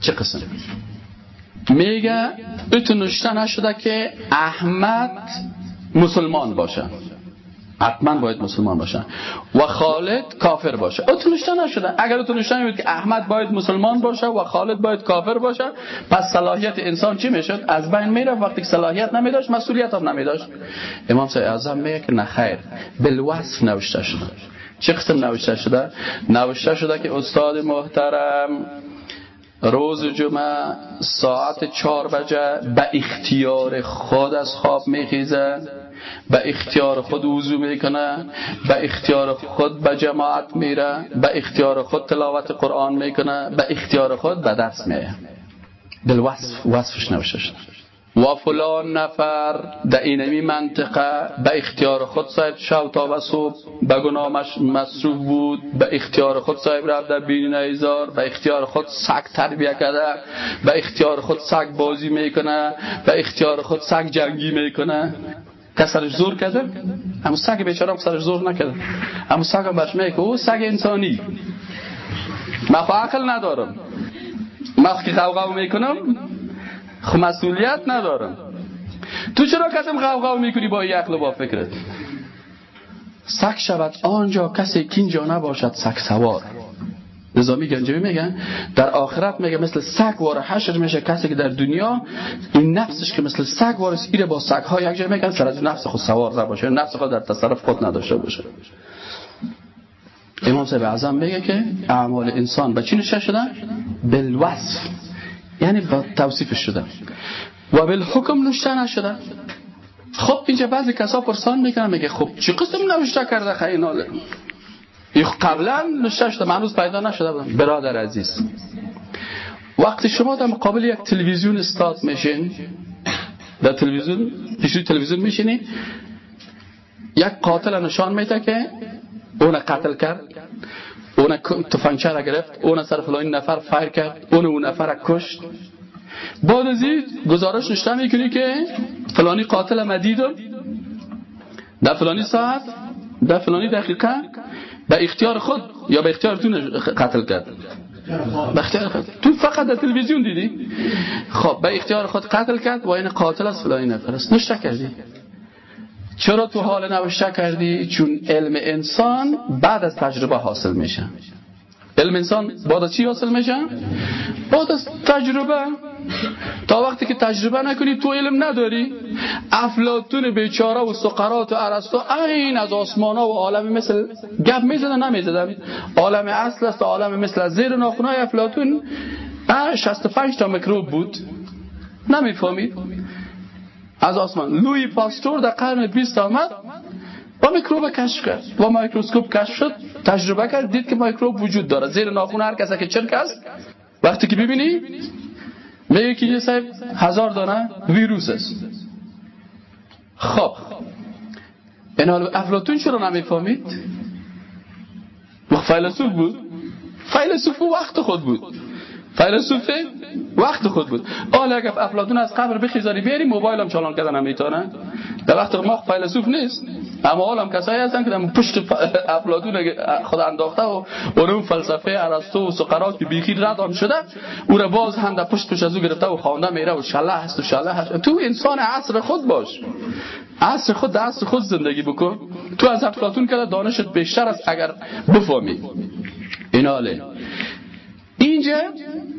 چه قسم؟ میگه اتو نشته نشده که احمد مسلمان باشه. حتما باید مسلمان باشن. و خالد کافر باشه. او نشته نشده. اگر او نشته بود که احمد باید مسلمان باشه و خالد باید کافر باشه پس صلاحیت انسان چی می‌شد؟ از بین میره وقتی که صلاحیت نمیداشت مسئولیت هم نمیداشت. امام صاحب اعظم میگه که نه خیر. بالوصف نوشته شده. چه قسم نوشته شده؟ نوشته شده که استاد محترم روز جمعه ساعت چهار بجه به اختیار خود از خواب میخیزه. به اختیار خود وضو می‌کنه به اختیار خود به جماعت میره به اختیار خود تلاوت قرآن می‌کنه به اختیار خود به درس میره. بالوصف وصفش نوشته و فلان نفر در اینمی منطقه به اختیار خود صاحب شو تا و صبح به گنامش مصروف بود به اختیار خود صاحب رفت در بین نیزار به اختیار خود سگ تربیه کرده به اختیار خود سگ بازی می‌کنه به اختیار خود سگ جنگی می‌کنه. که سرش زور کرده همون سگ بیچاره سرش زور نکرده همون سگ هم برش که او سگ انسانی. من خو عقل ندارم. من که غوغو می‌کنم خو مسئولیت ندارم. تو چرا کسیم غوغو می‌کنی با عقل با فکرت؟ سگ شود آنجا کسی که اینجا نباشد سگ سوار. نظامی گنجوی میگن؟ در آخرت میگه مثل سگ وار حشر میشه. کسی که در دنیا این نفسش که مثل سگ وار ایره با سگ ها یک جای میگن سر از نفس خود سوار نباشه. نفس خود در تصرف خود نداشته باشه. امام صاحب اعظم میگه که اعمال انسان به چی نشه شدن بالوصف. یعنی با توصیف شده. و بالحکم نشته نشده. خب اینجا بعضی کسا پرسان می‌کنن میگه خب چی قسم نوشته کرده خیلی قبلا نشته شده منوز پیدا نشده بودم برادر عزیز وقتی شما در مقابل یک تلویزیون استاد میشین در تلویزیون پیشوی تلویزیون میشینی یک قاتل نشان میده که اون قتل کرد اون تفنگچه را گرفت اون سر فلانی نفر فایر کرد اون اون نفر را کشت بعد از این گزارش نشته می‌کنی که فلانی قاتل مدیدم در فلانی ساعت در فلانی دقیقه به اختیار خود یا به اختیار تو قتل کرد؟ به اختیار خود. تو فقط در تلویزیون دیدی؟ خب به اختیار خود قتل کرد و این قاتل است فلانی نفر است نشته کردی؟ چرا تو حال نوشته کردی؟ چون علم انسان بعد از تجربه حاصل میشه. علم انسان بعد از چی حاصل میشه؟ بعد از تجربه. تا وقتی که تجربه نکنی تو علم نداری. افلاتون بیچاره و سقرات و ارسطو این از آسمان ها و عالم مثل گپ می‌زدن نمی‌زدن. عالم اصل است عالم مثل زیر ناخونای افلاتون 65 تا میکروب بود. نمی‌فهمید. از آسمان. لوی پاستور در قرن 20 آمد. با میکروب کشف کرد. با میکروسکوپ کشف شد. تجربه کرد. دید که میکروب وجود داره. زیر ناخون هر کسی که چرک است وقتی که ببینی میگه که صاحب هزار دانه ویروس است. خب. این حال افلاتون چرا نمی‌فهمید؟ فیلسوف بود. فیلسوف وقت خود بود. فیلسوف وقت خود بود. حالا اگر افلاطون از قبر بخیزاری بیاری موبایل هم چالان کردن نمی‌تونه در وقت ما فیلسوف نیست اما حالا هم کسایی هستن که در پشت افلاطون خود انداخته و اون فلسفه ارسطو و سقراط که بیخی رد شده او را باز هم در پشت پشت از او گرفته و خوانده میره و شله هست و شله هست تو انسان عصر خود باش. عصر خود در عصر خود زندگی بکن. تو از افلاطون که دانشت بیشتر است اگر بفهمی. ایناله اینجا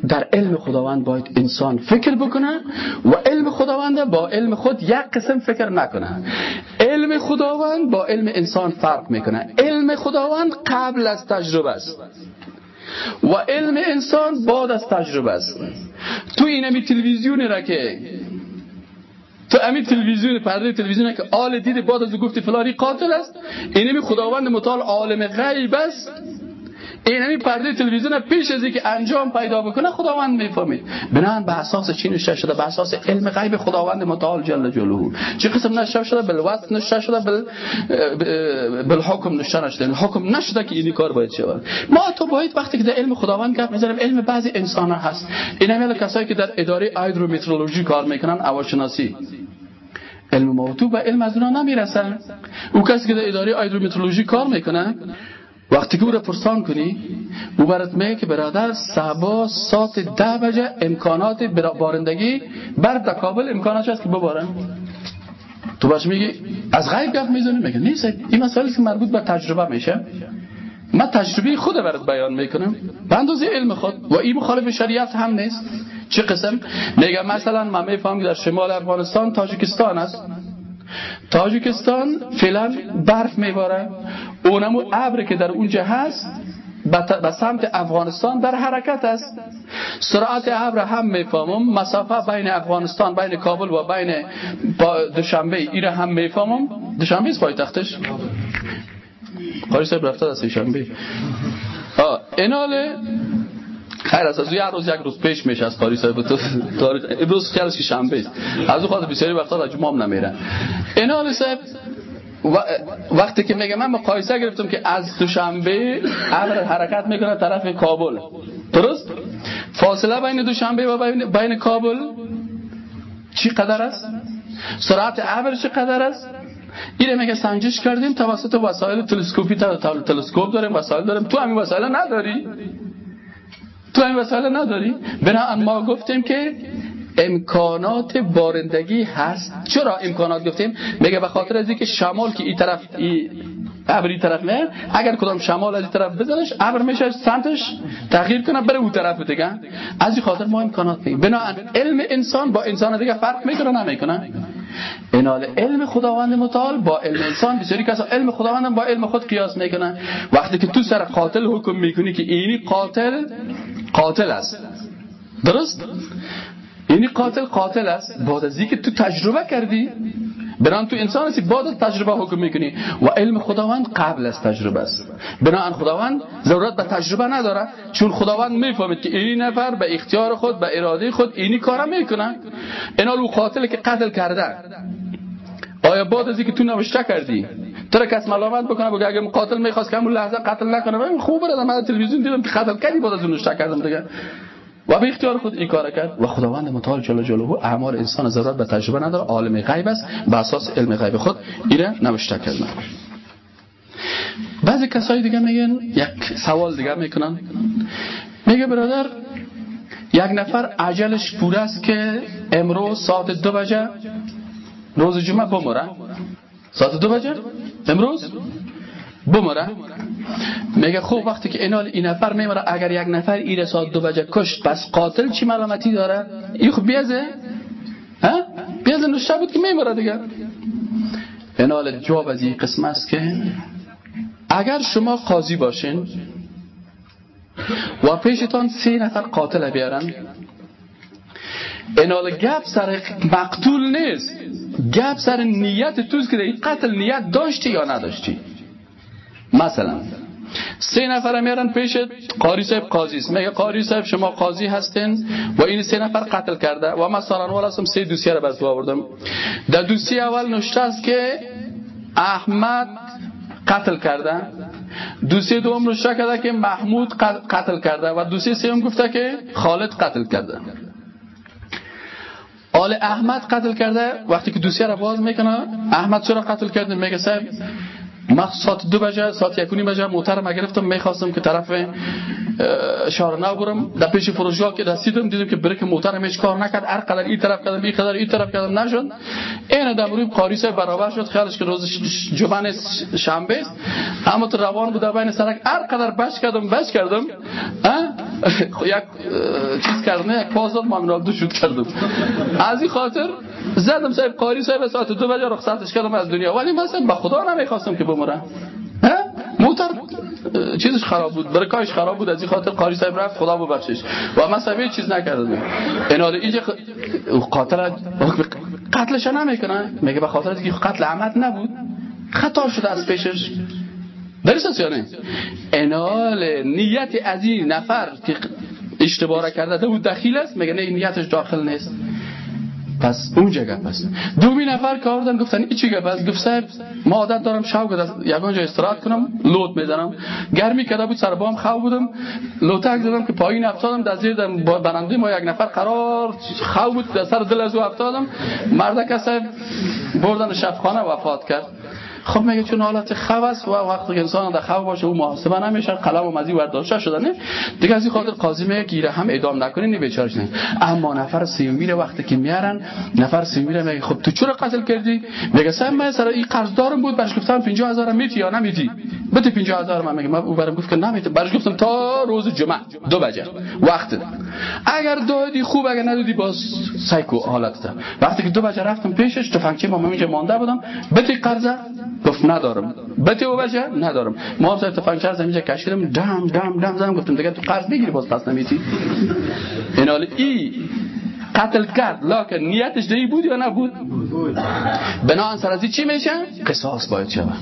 در علم خداوند باید انسان فکر بکنه و علم خداوند با علم خود یک قسم فکر نکنه. علم خداوند با علم انسان فرق می‌کنه. علم خداوند قبل از تجربه است. و علم انسان بعد از تجربه است. تو این امی تلویزیونی را که تو امی تلویزیون پرده تلویزیون که آل دید بعد از گفتی فلانی قاتل است اینمی خداوند متعال عالم غیب است. این همین پرده تلویزیون پیش از که انجام پیدا بکنه خداوند می‌فهمید. بنان به اساس چی نشه شده؟ به اساس علم غیب خداوند متعال جل جلاله. چه قسم نشه شده؟ بالوقت نشه شده بل بالحکم نشه نشده. حکم نشده که این کار باید شود ما تو باید وقتی که در علم خداوند گپ می‌زنیم علم بعضی انسان ها هست. این همین کسایی که در اداره هایدرومترولوژی کار می‌کنن هواشناسی علم موضوع و علم از اونها نمی‌رسن. او کسی که در اداره هایدرومترولوژی کار می‌کنه وقتی که او را پرسان کنی او برات میگه که برادر سبا سات ده بجه امکانات بارندگی بر کابل امکانات هست که ببارن. تو باش میگی از غیب گفت می‌زنی؟ میگه نیست. این مسئله که مربوط به تجربه میشه. من تجربه خود برات بیان می‌کنم. به اندازه علم خود. و این مخالف شریعت هم نیست. چه قسم؟ میگه مثلا من میفهم در شمال افغانستان تاجیکستان است. تاجیکستان فعلا برف میباره اونمو ابر که در اونجا هست به سمت افغانستان در حرکت است. سرعت ابر هم می‌فهمم. مسافه بین افغانستان بین کابل و بین دوشنبه ایره هم می‌فهمم. دوشنبه است پایتختش. قاری صاحب رفته از دوشنبه. ایناله خیر از از یه روز یک روز پیش میشه از قاری صاحب. تو امروز که شنبه است. از اون خاطر بسیاری وقتا در جمعه هم نمیره ایناله صاحب وقتی که میگه من مقایسه گرفتم که از دوشنبه ابر حرکت می‌کنه طرف کابل. درست؟ فاصله بین دوشنبه و بین, کابل چی قدر است؟ سرعت ابر چی قدر است؟ اینه میگه سنجش کردیم توسط وسایل تلسکوپی تلسکوپ داریم وسایل داریم. تو همین وسایل نداری؟ تو همین وسایل نداری؟ بنابراین ما گفتیم که امکانات بارندگی هست. چرا امکانات گفتیم؟ میگه به خاطر از اینکه شمال که این طرف این ابری طرف نه اگر کدام شمال از این طرف بزنش ابر میشه سمتش تغییر کنه بره اون طرف دیگه. از این خاطر ما امکانات میگیم بنابراین علم انسان با انسان دیگه فرق می‌کنه نمی‌کنه؟ اینال علم خداوند متعال با علم انسان بسیاری کسا علم خداوند با علم خود قیاس می‌کنن وقتی که تو سر قاتل حکم می‌کنی که اینی قاتل قاتل است. درست؟ یعنی قاتل قاتل است. بعد از که تو تجربه کردی بران تو انسان هستی بعد از تجربه حکم می‌کنی. و علم خداوند قبل از تجربه است. بنابراین خداوند ضرورت به تجربه نداره چون خداوند می‌فهمید که این نفر به اختیار خود به اراده خود اینی کارا می‌کنه. اینا او قاتل که قتل کرده. آیا بعد از که تو نوشته کردی تو را کس ملامت بکنه بگه اگه قاتل می‌خواست که همون لحظه قتل نکنه؟ خوب برادر من تلویزیون دیدم که قتل کردی بعد از اون نوشته کردم دیگه. و به اختیار خود این کار کرد. و خداوند متعال جل جلاله اعمال انسان ضرورت به تجربه نداره. عالم غیب است به اساس علم غیب خود ایره نوشته کردن بعضی کسایی دیگه میگن یک سوال دیگه می‌کنن. میگه برادر یک نفر عجلش پور است که امروز ساعت دو بجه روز جمعه بمره ساعت دو بجه؟ امروز؟ بمره میگه خوب وقتی که اینال این نفر میمره اگر یک نفر این ساعت دو بجه کشت پس قاتل چی ملامتی داره؟ این خوب بیازه. ها؟ بیازه نوشته بود که میمره دیگه. اینال جواب از این قسم است که اگر شما قاضی باشین و پیشتان سه نفر قاتل بیارن اینال گپ سر مقتول نیست. گپ سر نیت توست که قتل نیت داشتی یا نداشتی. مثلا سه نفر میارن پیش قاری صاحب قاضی است. میگه قاری صاحب شما قاضی هستین و این سه نفر قتل کرده. و مثلا ولا سه دوسیه رو تو آوردم. در دوسیه اول نوشته است که احمد قتل کرده. دوسیه دوم نوشته کرده که محمود قتل کرده. و دوسیه سوم گفته که خالد قتل کرده. آل احمد قتل کرده. وقتی که دوسیه را باز می‌کنه احمد چرا قتل کرده؟ میگه صاحب من ساعت دو بجه ساعت یکونی بجه موتر گرفتم می‌خواستم که طرف شهر نو برم. در پیش فروشگاه که رسیدم دیدم که بریک موترم هیچ کار نکرد. هر قدر این طرف کردم این قدر این طرف کردم نشد. این در روی قاری برابر شد. خیالش که روز جمعه شنبه است. اما تو روان بوده بین سرک هر قدر بش کردم بش کردم. یک چیز کردم یک پاس داد دو شد کردم. از این خاطر زدم صاحب قاری صاحب ساعت دو بجه رخصتش کردم از دنیا. ولی مثلا به خدا نمی‌خواستم که بمرم موتر چیزش خراب بود. برکایش خراب بود. از این خاطر قاری صاحب رفت خدا ببخشش. و من صاحب چیز نکردم. ایناله اینجا قاتل قتلش نمی‌کنن. میگه به خاطر اینکه قتل عمد نبود؟ خطا شده از پیشش. درست یا نه؟ انال نیت از این نفر که اشتباه کرده بود دخیل است. میگه نه نیتش داخل نیست؟ پس اونجا گپ است دومی نفر کار دادن گفتن این چی گپ است گفت صاحب ما عادت دارم شب که یگان استراحت کنم لوت می‌زنم گرمی کده بود سر بام خواب بودم. لوتک زدم که پایین افتادم در زیر برنده ما یک نفر قرار خواب بود در سر دل از او افتادم. مرد صاحب بردن شفخانه وفات کرد. خب میگه چون حالت خواب است و وقتی که انسان در خواب باشه او محاسبه نمیشه قلم و مزی برداشته نه؟ دیگه از این خاطر قاضی گیره هم ادام نکنین بیچارش نه اما نفر سیومی رو وقتی که میارن نفر سیومی رو میگه خب تو چرا قتل کردی؟ میگه سم من سر این قرض دارم بود برش گفتم 50000 میتی یا نمیتی؟ بده 50000 من. میگه من برام گفت که نمیتی برش گفتم تا روز جمعه دو بجه. وقت. اگر دادی خوب اگر ندادی باز سایکو حالت وقتی که دو بجه رفتم پیشش تفنگچی ما اینجا مانده بودم بده قرض گفت ندارم. بده و بشه ندارم. ما هم تفنگچه زمینجا کشیدم دم دم دم زدم گفتم دیگه تو قرض بگیری باز پس نمیتی این ای قتل کرد لکن نیتش دی بود یا نبود؟ بنا سرازی چی میشه؟ قصاص باید شود.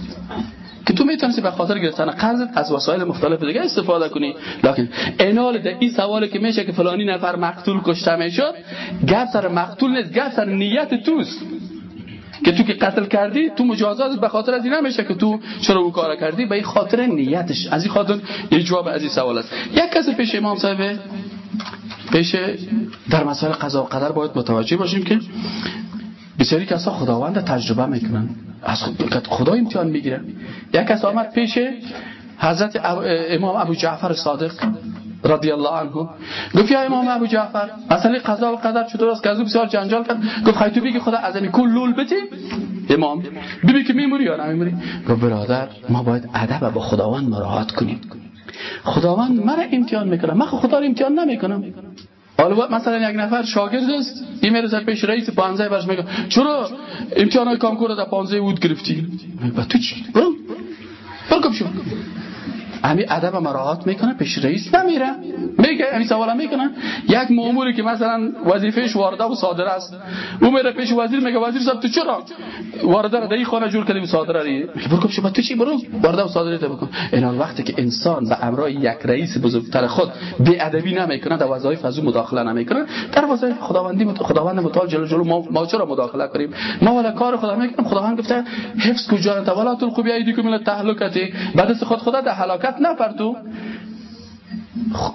که تو می‌تونستی به خاطر گرفتن قرض از وسایل مختلف دیگه استفاده کنی. لکن انال در این سوالی که میشه که فلانی نفر مقتول کشته می‌شد گپ سر مقتول نیست گپ سر نیت توست. که تو که قتل کردی تو مجازات به خاطر از این نمیشه که تو چرا او کار کردی؟ به خاطر نیتش. از این خاطر یه جواب از این سوال است. یک کسی پیش امام صاحب پیش در مسائل قضا و قدر باید متوجه باشیم که بسیاری کسا خداوند تجربه می‌کنن. از خدا امتحان می‌گیرن یک کس آمد پیش حضرت امام ابو جعفر صادق. رضی الله عنه. گفت یا امام ابو جعفر مثلا قضا و قدر چطور است؟ که از بسیار جنجال کرد. گفت خیلی تو بگی خدا از این کل لول بتی امام ببین که میموری یا نمیموری گفت برادر ما باید ادب با خداوند مراعات کنیم. خداوند مرا امتحان می‌کنه. من خدا رو امتحان نمی‌کنم. حالا مثلا یک نفر شاگرد است. این می‌رسه پیش رئیس پانزه برش میگه چرا امتحان های کانکور در پانزه وود گرفتی؟ با تو چی؟ برو برو شو. همین ادب مراعات می‌کنه پیش رئیس نمیره. میگه همین سوال می‌کنه. یک ماموری که مثلا وظیفهش وارده و صادره است او میره پیش وزیر میگه وزیر صاحب تو چرا؟ وارده را این خانه جور کردی صادره ری برو شما تو چی؟ برو. وارده و صادره تو بکن این وقتی که انسان به امرای یک رئیس بزرگتر خود بی ادبی نمی‌کنه در وظایف از مداخله نمی‌کنه در وظایف خداوندی خداوند متعال جل جلو ما, ما چرا مداخله کنیم؟ ما ولا کار خدا می‌کنیم. خداوند گفته حفظ کجا ولا تلقوا بیدیکم الى تهلکتی بعد خود خدا در هلاکت نفر تو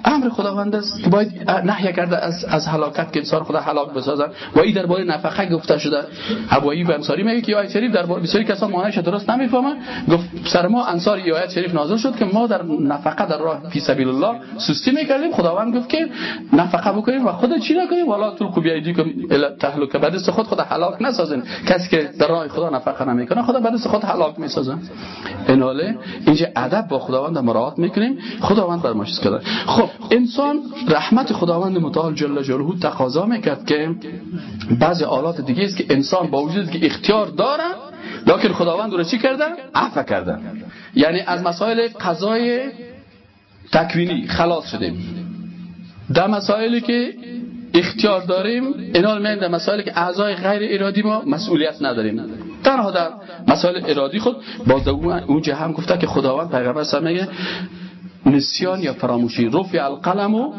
امر خداوند است که باید نهی کرده از از هلاکت که انسان خدا هلاک بسازن و این درباره نفقه گفته شده. ابوایی و انصاری میگه که آیت شریف در بسیاری کسان معنیش درست نمی‌فهمن گفت سر ما انصار آیت شریف نازل شد که ما در نفقه در راه فی سبیل الله سستی می‌کردیم. خداوند گفت که نفقه بکنیم و خود چی نکنیم؟ والا تلقوا بیایدیکم الی تهلکه بعد از خود خدا هلاک نسازن. کسی که در راه خدا نفقه نمی‌کنه خدا بعد خود هلاک می‌سازن این حاله اینجا ادب با خداوند مراعات می‌کنیم. خداوند بر ما چیز کرده خب انسان رحمت خداوند متعال جل جلاله تقاضا می‌کرد که بعضی آلات دیگه است که انسان با وجود که اختیار داره لکن خداوند رو چی کرده؟ عفو کرده یعنی از مسائل قضای تکوینی خلاص شدیم. در مسائلی که اختیار داریم اینال من در مسائلی که اعضای غیر ارادی ما مسئولیت نداریم. تنها در مسائل ارادی خود باز اونجا هم گفته که خداوند پیغمبر میگه نسیان یا فراموشی رفع القلم و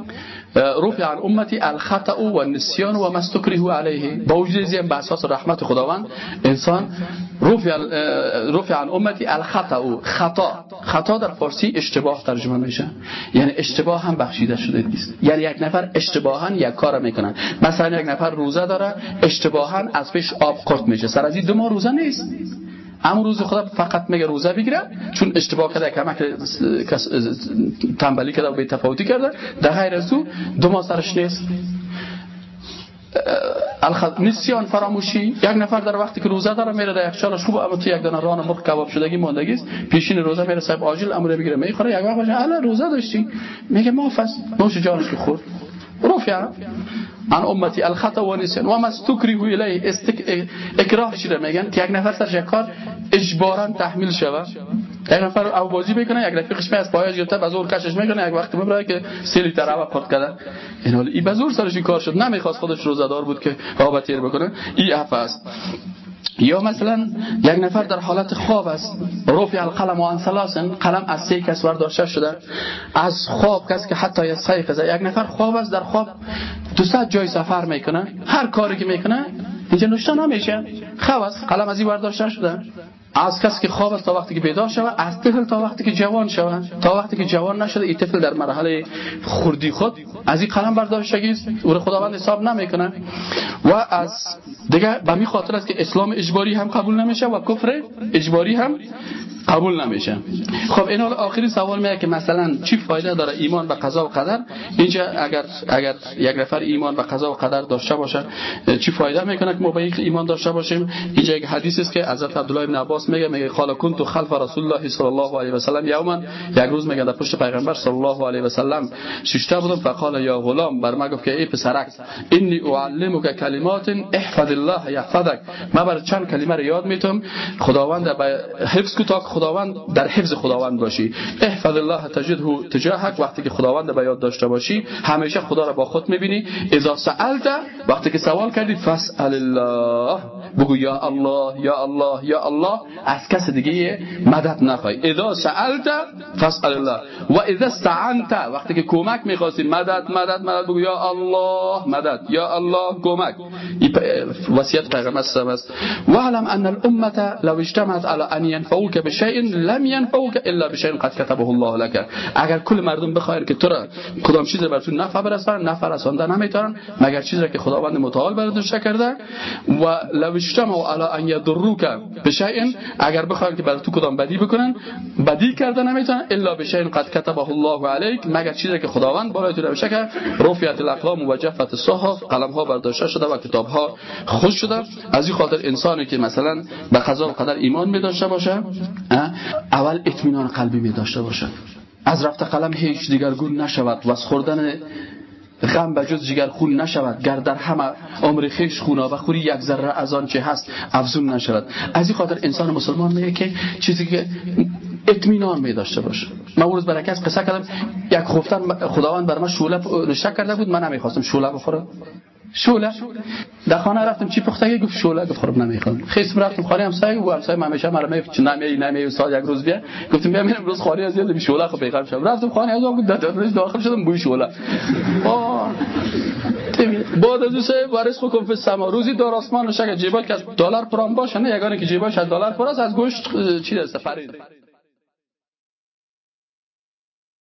رفع عن امتی الخطا و نسیان و مستکره علیه با وجود این اساس رحمت خداوند. انسان رفع عن امتی الخطا خطا خطا در فارسی اشتباه ترجمه میشه. یعنی اشتباه هم بخشیده شده نیست. یعنی یک نفر اشتباها یک کار می‌کنن. مثلا یک نفر روزه داره اشتباها از پیش آب قرط میشه. سر از دو ماه روزه نیست. اما روز خدا فقط میگه روزه بگیره چون اشتباه کرده کمک تنبلی کرده و به تفاوتی کرده. در غیر از دو دو ماه سرش نیست. نسیان فراموشی. یک نفر در وقتی که روزه داره میره در یخچالش خوب اما تو یک دانه ران مرغ کباب شدگی ماندگی است. پیشین روزه میره صاحب عاجل امر بگیره می‌خوره. یک وقت باشه روزه داشتی. میگه مافس نوش جانش که خورد. رفع عن امتی الخطا و نسیان و ما استکریه الیه. اکراه شده. میگن که یک نفر سر کار اجبارا تحمیل شوه یک نفر او بازی می‌کنه یک رفیقش می از پایش گرفته بزور کشش می‌کنه یک وقت می‌بره که سه لیتر آب پرت کرده. این حال ای بزور سرش کار شد. نمی‌خواست خودش روزدار بود که آب تیر بکنه. ای اف است. یا مثلا یک نفر در حالت خواب است رفع القلم و عن قلم از سه کس برداشته شده از خواب کس که حتی یستیقظ یک نفر خواب است در خواب دوست جای سفر می‌کنه هر کاری که می‌کنه اینجا نوشته نمیشه خواب است قلم از این شده از کسی که خواب است تا وقتی که بیدار شود از طفل تا وقتی که جوان شود تا وقتی که جوان نشده این طفل در مرحله خردی خود از این قلم برداشتگی است او رو خداوند حساب نمی‌کنه. و از دیگه به می خاطر است که اسلام اجباری هم قبول نمیشه و کفر اجباری هم قبول نمیشه. خب این حال آخری سوال میاد که مثلا چی فایده داره ایمان به قضا و قدر؟ اینجا اگر اگر یک نفر ایمان به قضا و قدر داشته باشه چی فایده می‌کنه که ما به ایمان داشته باشیم؟ اینجا یک حدیث است که حضرت عبدالله بن عباس میگه میگه قال كنت خلف رسول الله صلی الله علیه و سلم یوما. یک روز میگه در پشت پیغمبر صلی الله علیه و سلم ششته بودم فقال یا غلام بر ما گفت که ای پسرک انی اعلمک کلمات احفظ الله یحفظک. ما بر چند کلمه رو یاد میتم خداوند حفظ کو تا خداوند در حفظ خداوند باشی. احفظ الله تجده تجاهک. وقتی که خداوند به یاد داشته باشی همیشه خدا را با خود می‌بینی. اذا سالت وقتی که سوال کردی فاسال الله. بگو یا الله یا الله یا الله. از کس دیگه مدد نخوای. اذا سالت فاسال الله. و اذا استعنت وقتی که کمک می‌خواستی مدد مدد مدد. بگو یا الله مدد. یا الله کمک. وصیت پیغمبر است و علم ان الامه لو اجتمعت على ان ينفعوك شيء لم ينفعك الا بشيء قد كتبه الله لك. اگر کل مردم بخواهند که تو را کدام چیز بر تو نفع برسانن نفع رسانده نمی‌تونن. مگر چیزی را که خداوند متعال بر تو کرده و لو اجتمعوا على ان يضروك بشيء اگر بخواهند که بر تو کدام بدی بکنن بدی کرده نمی‌تونن. الا بشيء قد كتبه الله عليك مگر چیزی که خداوند برای تو نوشته کرد رفعت الاقلام و جفت الصحف قلم ها برداشته شده و کتاب ها خوش شده. از این خاطر انسانی که مثلا به قضا و قدر ایمان می داشته باشه اول اطمینان قلبی می داشته باشد. از رفت قلم هیچ دیگرگون نشود و از خوردن غم به جز جگر خون نشود. گر در همه عمر خیش خونا و خوری یک ذره از آن چه هست افزون نشود. از این خاطر انسان مسلمان میگه که چیزی که اطمینان می داشته باشه. من روز برای کس قصه کردم. یک خفتن خداوند بر من شوله نشک کرده بود. من نمی‌خواستم شوله بخورم. شوله. در خانه رفتم چی پختگی گفت شوله. گفت خراب نمی‌خوام. خیس رفتم خانه همسایه و همسایه همیشه مرا می‌گفت چه نمی نمی استاد یک روز بیا گفتم بیا میرم روز خانه از یاد شوله خب پیغام شدم رفتم خانه از گفت داداش داخل شدم بوی شوله. بعد از سه وارث خو کنف سما روزی دار آسمان شک جیبال که دلار پرام باشه. نه یگانه که جیباش از دلار پراست از گوشت چی دست فرید